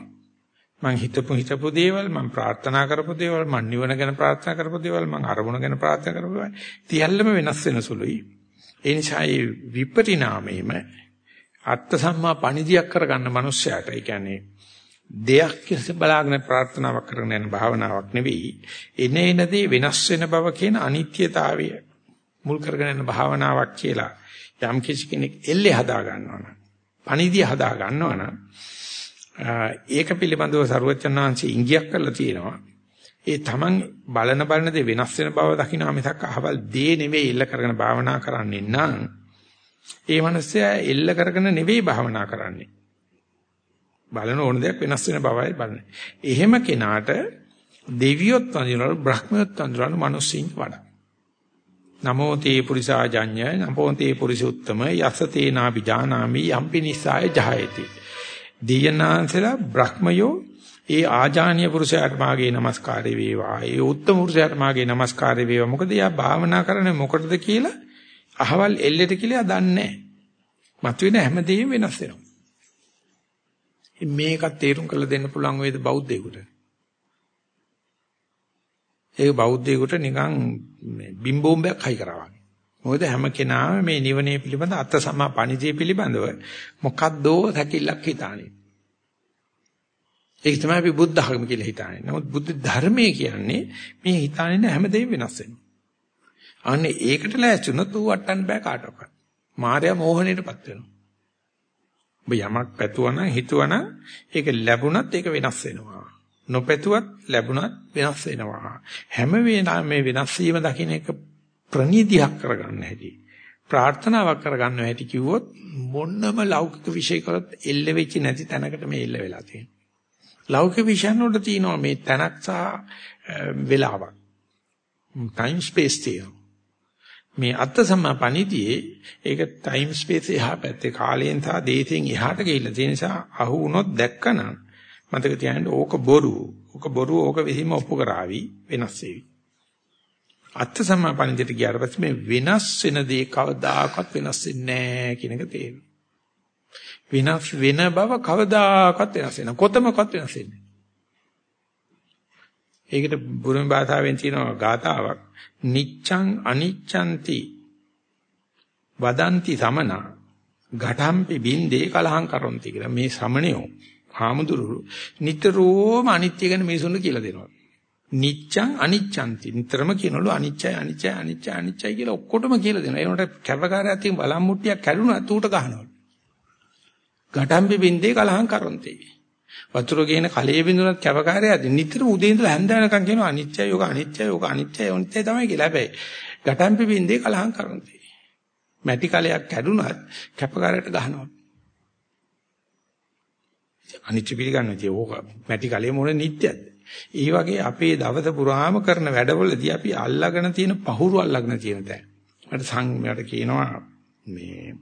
මං හිතපු හිතපු දේවල් මං ප්‍රාර්ථනා කරපු දේවල් මං නිවන ගැන ප්‍රාර්ථනා කරපු දේවල් මං අරමුණ ගැන ප්‍රාර්ථනා කරපු දේවල් තියල්ලම වෙනස් වෙන සුළුයි. ඒ නිසා මේ විපරිණාමයේම අත්ත සම්මා පණිදියක් කරගන්න මනුස්සයාට ඒ කියන්නේ දෙයක් කිසි බලාගෙන ප්‍රාර්ථනාවක් කරන යන භාවනාවක් නෙවෙයි එනේනදී වෙනස් වෙන බව කියන අනිත්‍යතාවය මුල් කරගෙන යන භාවනාවක් කියලා යම් කිසි කෙනෙක් එල්ලේ හදා ගන්නවා නම් පණිදිය හදා ගන්නවා නම් ඒක පිළිබඳව සරුවචනාංශي ඉංගියක් කරලා තියෙනවා ඒ Taman බලන බලන දේ වෙනස් වෙන බව දකින්න මිසක් අහවල් දේ නෙවෙයි එල්ල කරගෙන භාවනා කරන්නේ නම් ඒ මනුස්සයා එල්ල කරගෙන නෙවෙයි භාවනා කරන්නේ. බලන ඕන දෙයක් වෙනස් වෙන බවයි බලන්නේ. එහෙම කෙනාට දෙවියොත් වඳිනවලු බ්‍රහ්මියොත් වඳිනවලු මිනිස්සුන් වඩා. නමෝ තේ පුරිසා ජඤ්ඤ නමෝ තේ පුරිසුත්තම යස තේනාපි ජානාමි යම්පි නිසාය ජහයති දීයනාන්සලා බ්‍රහ්මයෝ ඒ ආජානීය පුරුෂයාට මාගේ নমස්කාරය වේවා. ඒ උත්තම පුරුෂයාට මාගේ নমස්කාරය වේවා. මොකද යා භාවනා කරන්නේ මොකටද කියලා අහවල් එල්ලෙට කියලා දන්නේ නැහැ. මතුවෙන හැමදේම වෙනස් වෙනවා. මේකත් තේරුම් කරලා දෙන්න පුළුවන් වේද බෞද්ධයෙකුට? ඒක බෞද්ධයෙකුට නිකන් බිම්බෝම්බයක් හයි කරා වගේ. මොකද හැම කෙනාම මේ නිවනේ පිළිබඳ අත්ත සමා පණිජේ පිළිබඳව මොකද්දෝ සැකිල්ලක් හිතානේ. ඒක තමයි අපි බුද්ධ ධර්ම කියලා හිතන්නේ. නමුත් බුද්ධ ධර්මයේ කියන්නේ මේ හිතන්නේ හැමදේම වෙනස් වෙනවා. අනේ ඒකට ලෑස්තුනොත් ඌ වටන්න බෑ කාටවත්. මායя මෝහණයටපත් වෙනවා. ඔබ යමක් පැතුවනම් හිතුවනම් ඒක ලැබුණත් ඒක වෙනස් වෙනවා. නොපැතුවත් ලැබුණත් වෙනස් වෙනවා. හැම වෙලාවෙම මේ වෙනස් වීම දකින්න එක ප්‍රනීතියක් කරගන්න හැටි. ප්‍රාර්ථනාවක් කරගන්න හැටි කිව්වොත් මොන්නම ලෞකික විෂය කරත් එල්ල වෙච්ච නැති තැනකට මේ එල්ල වෙලා තියෙනවා. ලෞකික විෂයන් වල තියෙනවා මේ තැනක් සහ වෙලාවක්. ටයිම් ස්පේස් තියෙනවා. මේ අත්ත සම්මාපණිතියේ ඒක ටයිම් ස්පේස් එහා පැත්තේ කාලයෙන් සහ දේශයෙන් එහාට ගිහිල්ලා තියෙන නිසා අහු වුණොත් දැක්කනම් මතක තියාගන්න ඕක බොරු. ඕක බොරු ඕක විහිම ඔප්පු කරાવી වෙනස් වෙවි. අත්ත සම්මාපණිතියට ගියාට පස්සේ මේ වෙනස් වෙන දේ කවදාකවත් වෙනස් වෙන්නේ නැහැ කියන එක තේරෙනවා. වෙනස් වෙන බව කවදාකවත් වෙනස් වෙන කොතමකවත් වෙනස් වෙන්නේ ඒකට බුරුම භාෂාවෙන් තියෙනවා ගාතාවක් නිච්ඡං අනිච්ඡන්ති වදන්ති සමන ඝටම්පි බින්දේ කලහං කරොන්ති කියලා මේ සමණයෝ හාමුදුරුවෝ නිතරම අනිත්‍ය ගැන මිනිසුන්ට කියලා දෙනවා නිච්ඡං අනිච්ඡන්ති නිතරම කියනවලු අනිච්චයි අනිච්චයි අනිච්චයි අනිච්චයි කියලා ඔක්කොටම කියලා දෙනවා ඒනට කැපකාරයක් තියෙන බලම් මුට්ටියක් කැඩුනත් ඌට ගහනවලු ඝටම්පි බින්දේ කලහං කරොන්ති වතුර ගේන කලයේ බින්දුනත් කැපකාරයද නිතර උදේ ඉඳලා හැන්ද වෙනකන් කියනවා අනිත්‍යයි යෝග අනිත්‍යයි යෝග අනිත්‍යයි අනිත්‍යයි තමයි කියලා. හැබැයි ගටම්පි බින්දේ කලහම් කරන්නේ. මැටි කලයක් කැඩුනත් කැපකාරයට ගහනවා. අනිත්‍ය පිළිගන්නේ tie ඕක මැටි කලයේ මොන නිට්ටයද? ඒ වගේ අපේ දවස පුරාම කරන වැඩවලදී අපි අල්ලාගෙන තියෙන පහුරු අල්ලාගෙන තියෙන තැන. මට සං මට කියනවා මේ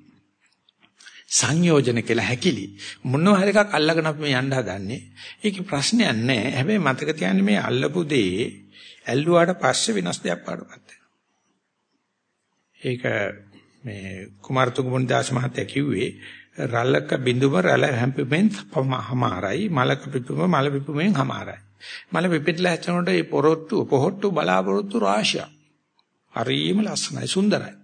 සංයෝජන කියලා හැකිලි. මොනවා හරි එකක් අල්ලගෙන අපි මේ යන්න හදන්නේ. ඒකේ ප්‍රශ්නයක් නැහැ. හැබැයි මතක තියාගන්න මේ අල්ලපු දේ ඇල්ලුවාට පස්සේ වෙනස් දෙයක් පාඩපත් ඒක මේ කුමාරතුංග දාස් මහත්තයා කිව්වේ රලක බිඳුම රල හැම්පෙමින් හමාරයි මලක පිපුම මල පිපුමෙන් හමාරයි මල පිපිටලා හැචනකොට ඒ පොරොට්ටු පොහොට්ටු බලාපොරොත්තු රාශියක් හරිම ලස්සනයි සුන්දරයි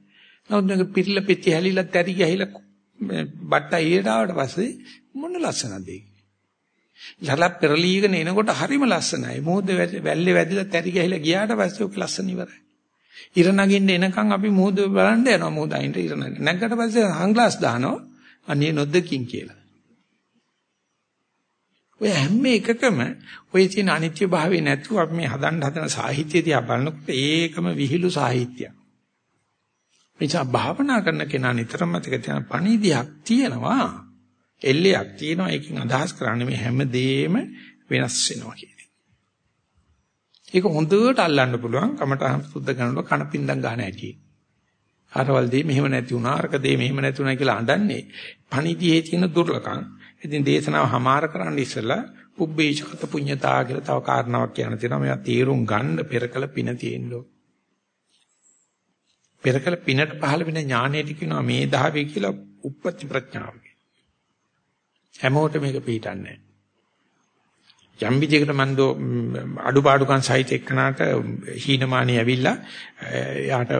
නමුත් මේක පිටිල පිටි හැලිලා තැරි ගහිලා බට්ට එළියට ආවට පස්සේ මොන ලස්සනද ඒක. ලල පෙරලීගෙන එනකොට හරිම ලස්සනයි. මොහොත වැල්ලේ වැදිලා තැරි ගහලා ගියාට පස්සේ ඔක ලස්සන ඉවරයි. ඉර නගින්න එනකන් අපි මොහොත බලන්න යනවා මොහොත අයින්ට ඉර නග. නැග්ගට පස්සේ හංග්ලාස් දානවා. අනේ නොදකින් කියලා. ඔය හැම එකකම ඔය තියෙන අනිත්‍ය භාවය නැතුව අපි මේ හදන්න හදන සාහිත්‍ය දිහා බලනකොට ඒකම විහිළු සාහිත්‍යයක්. නිසා භාවනා කරන කෙනා නිතරම මතක තියාගන්න පණිවිඩයක් තියෙනවා. එල්ලයක් තියෙනවා. ඒකෙන් අදහස් කරන්නේ මේ හැම දෙෙම වෙනස් වෙනවා කියන එක. ඒක හොඳට අල්ලන්න පුළුවන් කමටහන් සුද්ධ කරනකොට කනපින්දම් ගන්න ඇති. අරවල දෙය මෙහෙම නැති වුණා, අරක දෙය මෙහෙම නැති වුණා කියලා අඬන්නේ පණිවිඩයේ තියෙන දුර්ලකම්. ඉතින් දේශනාව හමාර කරන්න ඉස්සලා පුබ්බේචකත පුඤ්ඤතා කියලා තව කාරණාවක් කියන්න තියෙනවා. මේවා තීරුම් ගන්න පෙරකල පින තියෙන්න ඕන. පෙරකල පිනට පහළ වෙන ඥානයට කියනවා මේ දහවේ කියලා උප්පත්ති ප්‍රඥාව හැමෝටම මේක පිටින්නේ යම් විදිහකට මන් දෝ අඩුපාඩුකම් සහිත එක්කනට හීනමානී ඇවිල්ලා යාට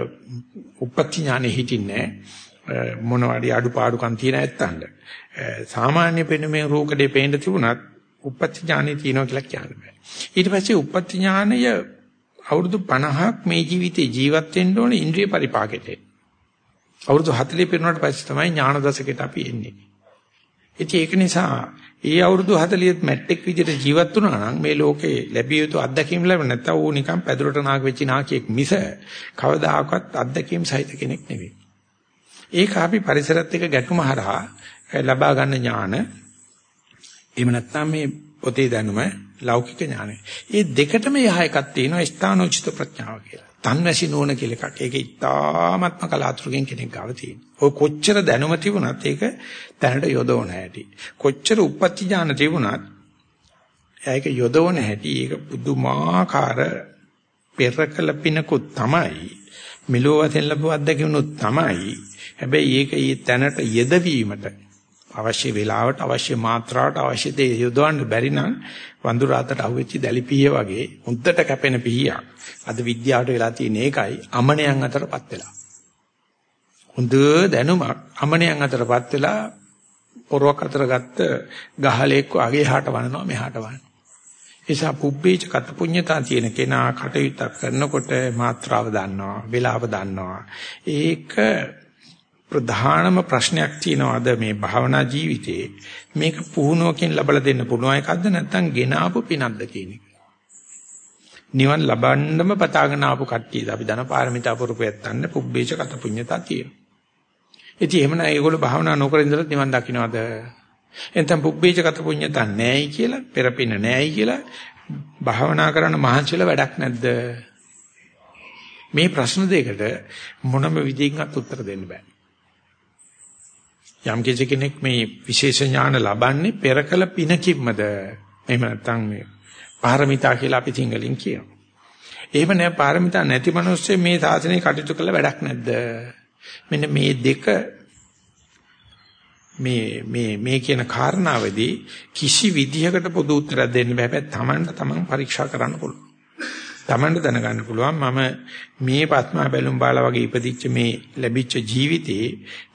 උප්පත්ති ඥානෙ හිටින්නේ මොනවාරි අඩුපාඩුකම් තියෙන ඇත්තන්ට සාමාන්‍ය පෙනුමේ රූකඩේ පේන්න තිබුණත් උප්පත්ති ඥානෙ තියෙනවා කියලා කියන්න බෑ ඊට පස්සේ උප්පත්ති ඥානය අවුරුදු 50ක් මේ ජීවිතේ ජීවත් වෙන්න ඕනේ ඉන්ද්‍රිය පරිපාකෙට. අවුරුදු 40 පිරුණාට පස්සේ තමයි ඥාන දශකයට අපි එන්නේ. ඉතින් ඒක නිසා ඒ අවුරුදු 40ත් මැට්ටෙක් විදිහට ජීවත් වුණා නම් මේ ලෝකේ ලැබිය යුතු අත්දැකීම් ලැබෙන්නේ නැත්නම් ඌ නිකන් පැදුරට නාග වෙච්ච නාකියෙක් මිස කවදාකවත් අත්දැකීම් සහිත කෙනෙක් නෙවෙයි. ඒක අපි පරිසරත් එක්ක ගැටුම හරහා ලබා ගන්න ඥාන එහෙම නැත්නම් මේ පොතේ දැනුම ලෞකික ඥානය. මේ දෙකටම යහ එකක් තියෙනවා ස්ථානෝචිත ප්‍රඥාව කියලා. තන්වැසි නෝන කියලා එකක්. ඒක ඉතාමත්ම කලාතුරකින් කෙනෙක් ගාව තියෙනවා. ඔය කොච්චර දැනුම තිබුණත් ඒක දැනට යොදවන හැටි. කොච්චර උප්පත්ති ඥාන තිබුණත් ඒක යොදවන හැටි ඒක පුදුමාකාර පෙරකල පිනකුත් තමයි. මෙලෝ වශයෙන් ලැබුව අත්දැකීමුත් තමයි. හැබැයි ඒක ඊ තැනට යෙදවීමට අවශ්‍ය වෙලාවට අවශ්‍ය මාත්‍රාවට අවශ්‍ය දේ යොදවන්න බැරි නම් වඳුරාතට අහුවෙච්ච දැලිපිය වගේ උන්ටට කැපෙන පිහියක්. අද විද්‍යාවට වෙලා තියෙන එකයි අමනයන් අතරපත් වෙලා. හොඳ දැනුමක් අමනයන් අතරපත් වෙලා පොරවක් අතර ගත්ත ගහලෙක් වගේ හාට වනනවා මෙහාට වනනවා. ඒසා පුබ්බේච කත පුඤ්ඤතා තියෙන කෙනා කටයුත්තක් කරනකොට මාත්‍රාව දන්නවා, වේලාව දන්නවා. ඒක ප්‍රධානම ප්‍රශ්නයක් තියෙනවාද මේ භාවනා ජීවිතේ මේක පුහුණුවකින් ලබලා දෙන්න පුළුවන් එකක්ද නැත්නම් ගෙන ආපු පිනක්ද කියන එක. නිවන් ලබන්නම පතාගෙන ආපු කට්ටියද අපි ධන පාරමිතා පුරුපෙත් ගන්න පුබ්බේච කත පුඤ්ඤතා තියෙනවා. ඉතින් එහෙමනම් ඒගොල්ලෝ භාවනා නොකර ඉඳලා නිවන් දකින්නවද? එතෙන් පුබ්බේච කත පුඤ්ඤතා නැහැයි කියලා, පෙරපින නැහැයි කියලා භාවනා කරන්න මහන්සිලා වැඩක් නැද්ද? මේ ප්‍රශ්න දෙකට මොනම විදිහකින්වත් උත්තර දෙන්න බෑ. යම් කෙනෙක් මේ විශේෂ ඥාන ලබන්නේ පෙරකල පිනකින්මද? එහෙම නැත්නම් මේ පාරමිතා කියලා අපි සිංහලෙන් කියනවා. එහෙම නෑ පාරමිතා නැති මිනිස්සු මේ සාසනේ කටයුතු කළ වැඩක් නැද්ද? මෙන්න මේ දෙක මේ මේ මේ කියන කාරණාවේදී කිසි විදිහකට පොදු උත්තරයක් දෙන්න බෑ. හැබැයි Tamanට Taman පරීක්ෂා කරන්න පුළුවන්. Tamanට දැනගන්න පුළුවන් මම මේ පත්මා බැලුම් බාලා වගේ ඉපදිච්ච මේ ලැබිච්ච ජීවිතේ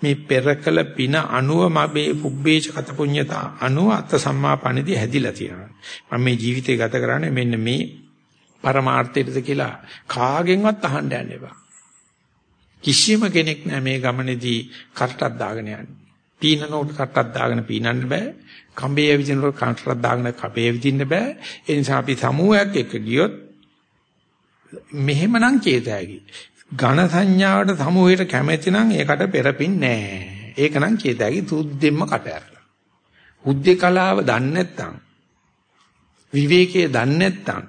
මේ පෙරකල පින අනුව මගේ පුබ්බේච කත පුඤ්ඤතා අනුව අත් සම්මාපණදී හැදිලා තියෙනවා. මම මේ ජීවිතේ ගත කරන්නේ මෙන්න මේ පරමාර්ථයටද කියලා කාගෙන්වත් අහන්න යන්න එපා. කිසිම කෙනෙක් නැහැ මේ ගමනේදී කරටක් දාගෙන යන්නේ. පීනනෝට කරටක් දාගෙන පීනන්න බෑ. කඹේ විදිනකොට කරටක් දාගෙන කපේ විදින්න බෑ. ඒ නිසා අපි සමූහයක් එක්ක ගියොත් මෙහෙමනම් චේතයකි. ඝන සංඥාවට සමූහයට කැමැති නම් ඒකට පෙරපින් නෑ. ඒක නම් චේතයකි තුද්දෙම්ම කට ඇරලා. උද්දේ කලාව දන්නේ නැත්නම් විවේකයේ දන්නේ නැත්නම්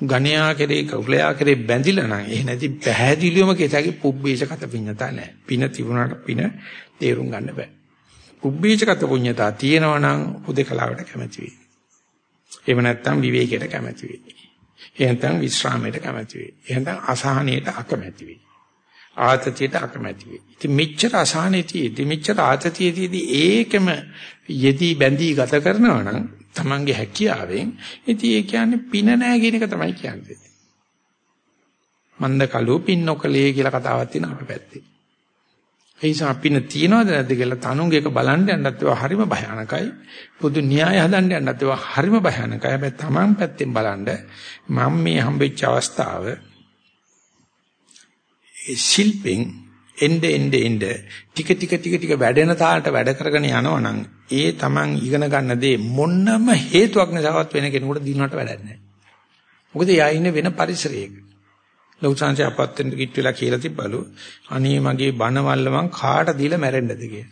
ගණයා කෙරේ කවුලයා කෙරේ බැඳිලා නම් එහෙ නැති පැහැදිලිවම කේතගේ පුබ්බේශකත පිඤ්ඤතා නැහැ. පින තිබුණාට පින තේරුම් ගන්න බෑ. පුබ්බේශකත පුඤ්ඤතා තියෙනවා නම් උදේකලාවට කැමැති වෙයි. එහෙම නැත්නම් විවේකයට කැමැති වෙයි. එහෙම නැත්නම් විශ්‍රාමයට කැමැති වෙයි. එහෙම නැත්නම් අසහනයට අකමැති වෙයි. ආතතියට අකමැති වෙයි. ඉතින් මෙච්චර අසහනෙතියදී මෙච්චර ආතතියදී ඒකම යෙදී බැඳී ගත කරනවා නම් Tamange හැකියාවෙන් ඉතින් ඒ කියන්නේ පින නැහැ කියන එක තමයි කියන්නේ. මන්ද කලෝ පින් නොකලේ කියලා කතාවක් තියෙනවා අපේ පැත්තේ. ඒ නිසා පින තියනවද නැද්ද කියලා තනුන්ගේක බලන්න යන්නත් ඒවා හරිම භයානකයි. පොදු න්‍යාය හදන්න යන්නත් ඒවා හරිම භයානකයි. හැබැයි Taman පැත්තෙන් බලන්න මම මේ හම්බෙච්ච අවස්ථාව ශිල්පෙන් එnde ende ende ටික ටික ටික ටික වැඩෙන තාලට වැඩ කරගෙන යනවනම් ඒ Taman ඉගෙන ගන්න දේ මොන්නම හේතුවක් නැසවත් වෙන කෙනෙකුට දිනනට වැඩක් නැහැ. මොකද යා ඉන්නේ වෙන පරිසරයක. ලෞචාන්සේ අපත් වෙන කිට් වෙලා කියලා තිබ්බලු අනේ මගේ බනවල්ල මං කාට දීලා මැරෙන්නද කියලා.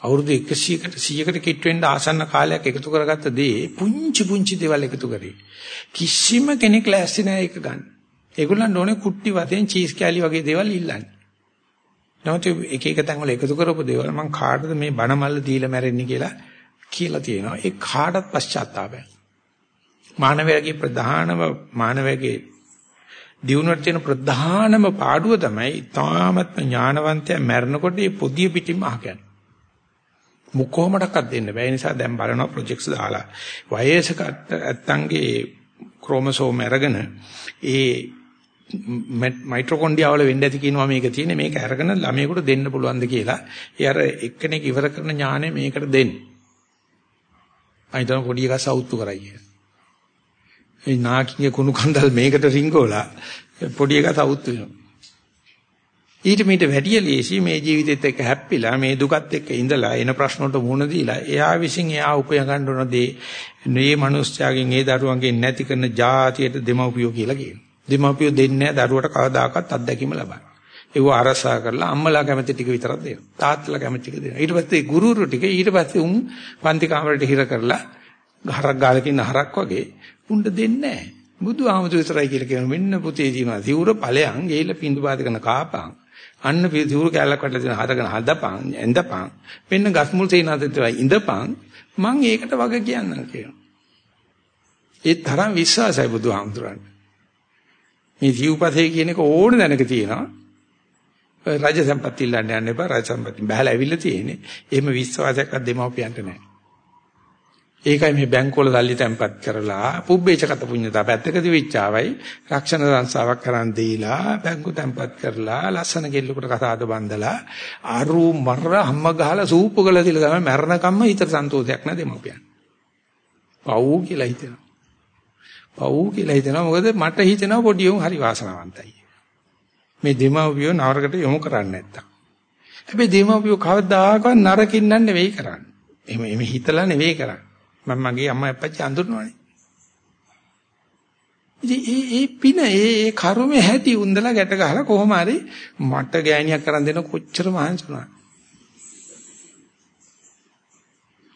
අවුරුදු 100කට 100කට කිට් වෙන්න ආසන්න කාලයක් එකතු කරගත්ත දේ පුංචි පුංචි දේවල් එකතු කරේ. කිසිම කෙනෙක් ලෑස්ති නැහැ ඒක ගන්න. ඒගොල්ලන්ට ඕනේ කුට්ටි වතෙන් චීස් කෑලි වගේ දේවල් ඉල්ලන්නේ. නමුත් එක එක තැන් වල එකතු කරපු දේවල් මං කාටද මේ බණ මල්ල දීලා මැරෙන්නේ කියලා කියලා තියෙනවා. ඒ කාටත් පශ්චාත්තාපය. මානවයාගේ ප්‍රධානම මානවයාගේ දිනුවට තියෙන ප්‍රධානම පාඩුව තමයි තාමත් ඥානවන්තයා මැරෙනකොට මේ පොදිය පිටින්ම අහගන්න. මුකොමඩක්වත් දෙන්න බෑ. ඒ නිසා දැන් බලනවා ප්‍රොජෙක්ට්ස් දාලා වයසක ඇත්තන්ගේ ක්‍රෝමසෝම් අරගෙන ඒ මයිටොකොන්ඩ්‍රියා වල වෙන්න ඇති කියනවා මේක තියෙන්නේ මේක අරගෙන ළමයෙකුට දෙන්න පුළුවන්ද කියලා. ඒ අර එක්කෙනෙක් ඉවර කරන ඥානය මේකට දෙන්න. අයිතන පොඩි එකක් සවුත්තු කරයි කියලා. ඒ නාකිගේ කුණු කන්දල් මේකට රිංගෝලා පොඩි එකා සවුත්තු වෙනවා. ඊට මීට වැඩිය ලේසි මේ ජීවිතෙත් එක්ක හැප්පිලා මේ දුකත් එක්ක ඉඳලා එන ප්‍රශ්න වලට මුහුණ දීලා එයා විසින් එයා උපය ගන්න ඕන දේ මේ මිනිස්යාගෙන් ඒ දරුවන්ගෙන් නැති කරන જાතියට දෙමව්පියෝ කියලා කියනවා. දෙමාපියෝ දෙන්නේ නැහැ දරුවට කවදාකවත් අත්දැකීම ලබන්න. ඒව අරසා කරලා අම්මලා කැමති ටික විතරක් දෙනවා. තාත්තලා කැමති ටික දෙනවා. ඊට පස්සේ ගුරුුරු ටික ඊට පස්සේ උන් පන්ති කාමරේට හිර කරලා හරක් ගාලකින් හරක් වගේ උන්ට දෙන්නේ නැහැ. බුදුහාමුදුර විතරයි කියලා කියන මෙන්න පුතේ දිනවා. සිවුර ඵලයන් ගේල පින්දු බාද කරන කාපං. අන්න සිවුර කැලක් වටලා දෙන හදගෙන හදපං එඳපං. මෙන්න ගස් මුල් තේනාද විතරයි ඉඳපං. මං ඒකට වග කියන්නම් කියනවා. ඒ තරම් විශ්වාසයි බුදුහාමුදුරන්ට. මේ ජීවපතේ කියන එක ඕන දැනක තියෙනවා. රජ සම්පත් ඉල්ලන්න යන්න එපා. රජ සම්පත් බහලා ඇවිල්ලා තියෙන්නේ. එහෙම විශ්වාසයක් අද දෙමව්පියන්ට නැහැ. ඒකයි මේ බැංකුවල සල්ලි තැන්පත් කරලා පුබ්බේචකත පුඤ්ඤතා පැත්තකදී විච්චාවයි රක්ෂණ සංස්ථාවක් කරන් දීලා බැංකු තැන්පත් කරලා ලස්සන කෙල්ලකට කතාද බඳලා අරු මර හැම ගහලා සූප්පු කළා කියලා තමයි මරණකම්ම හිතට සන්තෝෂයක් නැ දෙමෝපියන්. පව් කියලා හිතෙනවා. පව් කියලා හිතෙනවා මොකද මට හිතෙනවා පොඩි උන් හරි වාසනාවන්තයි. මේ දෙමව්පියෝ නරකට යොමු කරන්නේ නැත්තම්. හැබැයි දෙමව්පියෝ කවදාකවත් නරකින් නෙවෙයි කරන්නේ. එහෙම එහෙම හිතලා නෙවෙයි කරන්නේ. මම මගේ අම්මා අප්පච්චි අඳුරනවානේ. ඉතින් ඒ ඒ පින ඒ ඒ කර්මයේ හැටි උන්දලා ගැට ගහලා කොහොම හරි මට ගෑණියක් කරන් දෙන කොච්චර මහන්සි වුණා.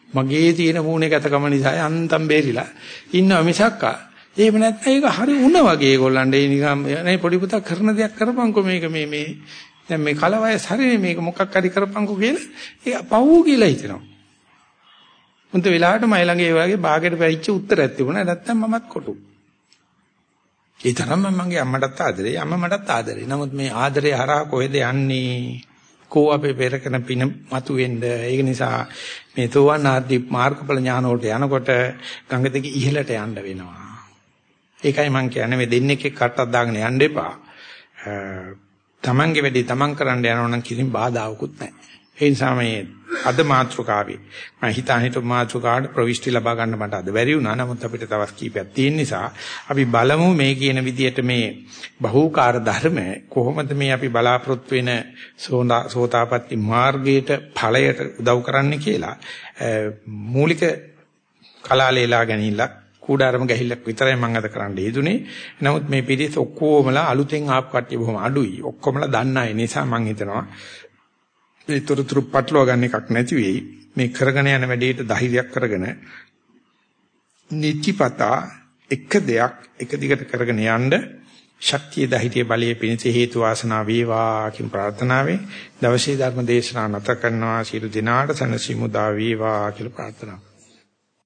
මගේ තියෙන මූණේ ගතකම නිසා අන්තම් බේරිලා ඉන්නව මිසක්කා. එහෙම නැත්නම් ඒක හරි උණ වගේ ඒගොල්ලන්ට ඒ නිකන් නේ පොඩි පුතා කරන දෙයක් කරපන්කෝ මේක මේ මේ දැන් මේ කලවයස් හරිනේ මේක මොකක් හරි කරපන්කෝ කියලා ඒ පව් කියලා හිතෙනවා. මුන්ට වෙලාවට මයි ළඟ ඒ වගේ ਬਾගෙට පැවිච්ච උත්තරයක් තිබුණා නැත්තම් මමත් කොටු. ඒ තරම් මම මගේ අම්මටත් ආදරේ අම්මා මටත් ආදරේ. නමුත් මේ ආදරේ හරහා කොහෙද යන්නේ? කෝ අපේ පෙරකන පින මතුවෙන්න. ඒක නිසා මේ තෝවන් ආදී මාර්ගඵල ඥාන වලට යනකොට ගඟ දිගේ ඉහළට යන්න වෙනවා. ඒකයි මම කියන්නේ මේ දෙන්නෙක් එක්ක කට්ටක් දාගෙන යන්න එපා. තමන්ගේ වැඩේ තමන් කරන්න යනවා නම් කිසිම බාධාවකුත් නැහැ. ඒ නිසා මේ අද මාත්‍රකාවේ මම හිතා හිත මාත්‍රකාවට ප්‍රවිෂ්ටි ලබා ගන්න මට අද බැරි වුණා. නමුත් අපිට තවත් කීපයක් තියෙන නිසා අපි බලමු මේ කියන විදිහට මේ බහූකාර ධර්ම කොහොමද මේ අපි බලාපොරොත්තු වෙන සෝතාපට්ටි මාර්ගයට ඵලයට උදව් කරන්නේ කියලා මූලික කලාලේලා ගැනීමක් කූඩාරම ගැහිල්ලක් විතරයි මම අද කරන්න යෙදුනේ. නමුත් මේ පිළිස් ඔක්කොමලා අලුතෙන් ආපු කට්ටිය බොහොම අඩුයි. ඔක්කොමලා දන්න අය නිසා මම හිතනවා මේ තොරතුරු පටලවා ගන්න එකක් නැති වෙයි. මේ කරගෙන යන වැඩේට ධෛර්යයක් කරගෙන නිතිපතා එක දෙයක් එක දිගට කරගෙන යන්න ශක්තිය ධෛර්ය බලයේ පිණිස හේතු වාසනා වේවා කියන ප්‍රාර්ථනාවෙන් දවසේ ධර්ම දේශනාව නැත කරනවා සියලු දිනාට සනසිමුදා වේවා කියලා ප්‍රාර්ථනා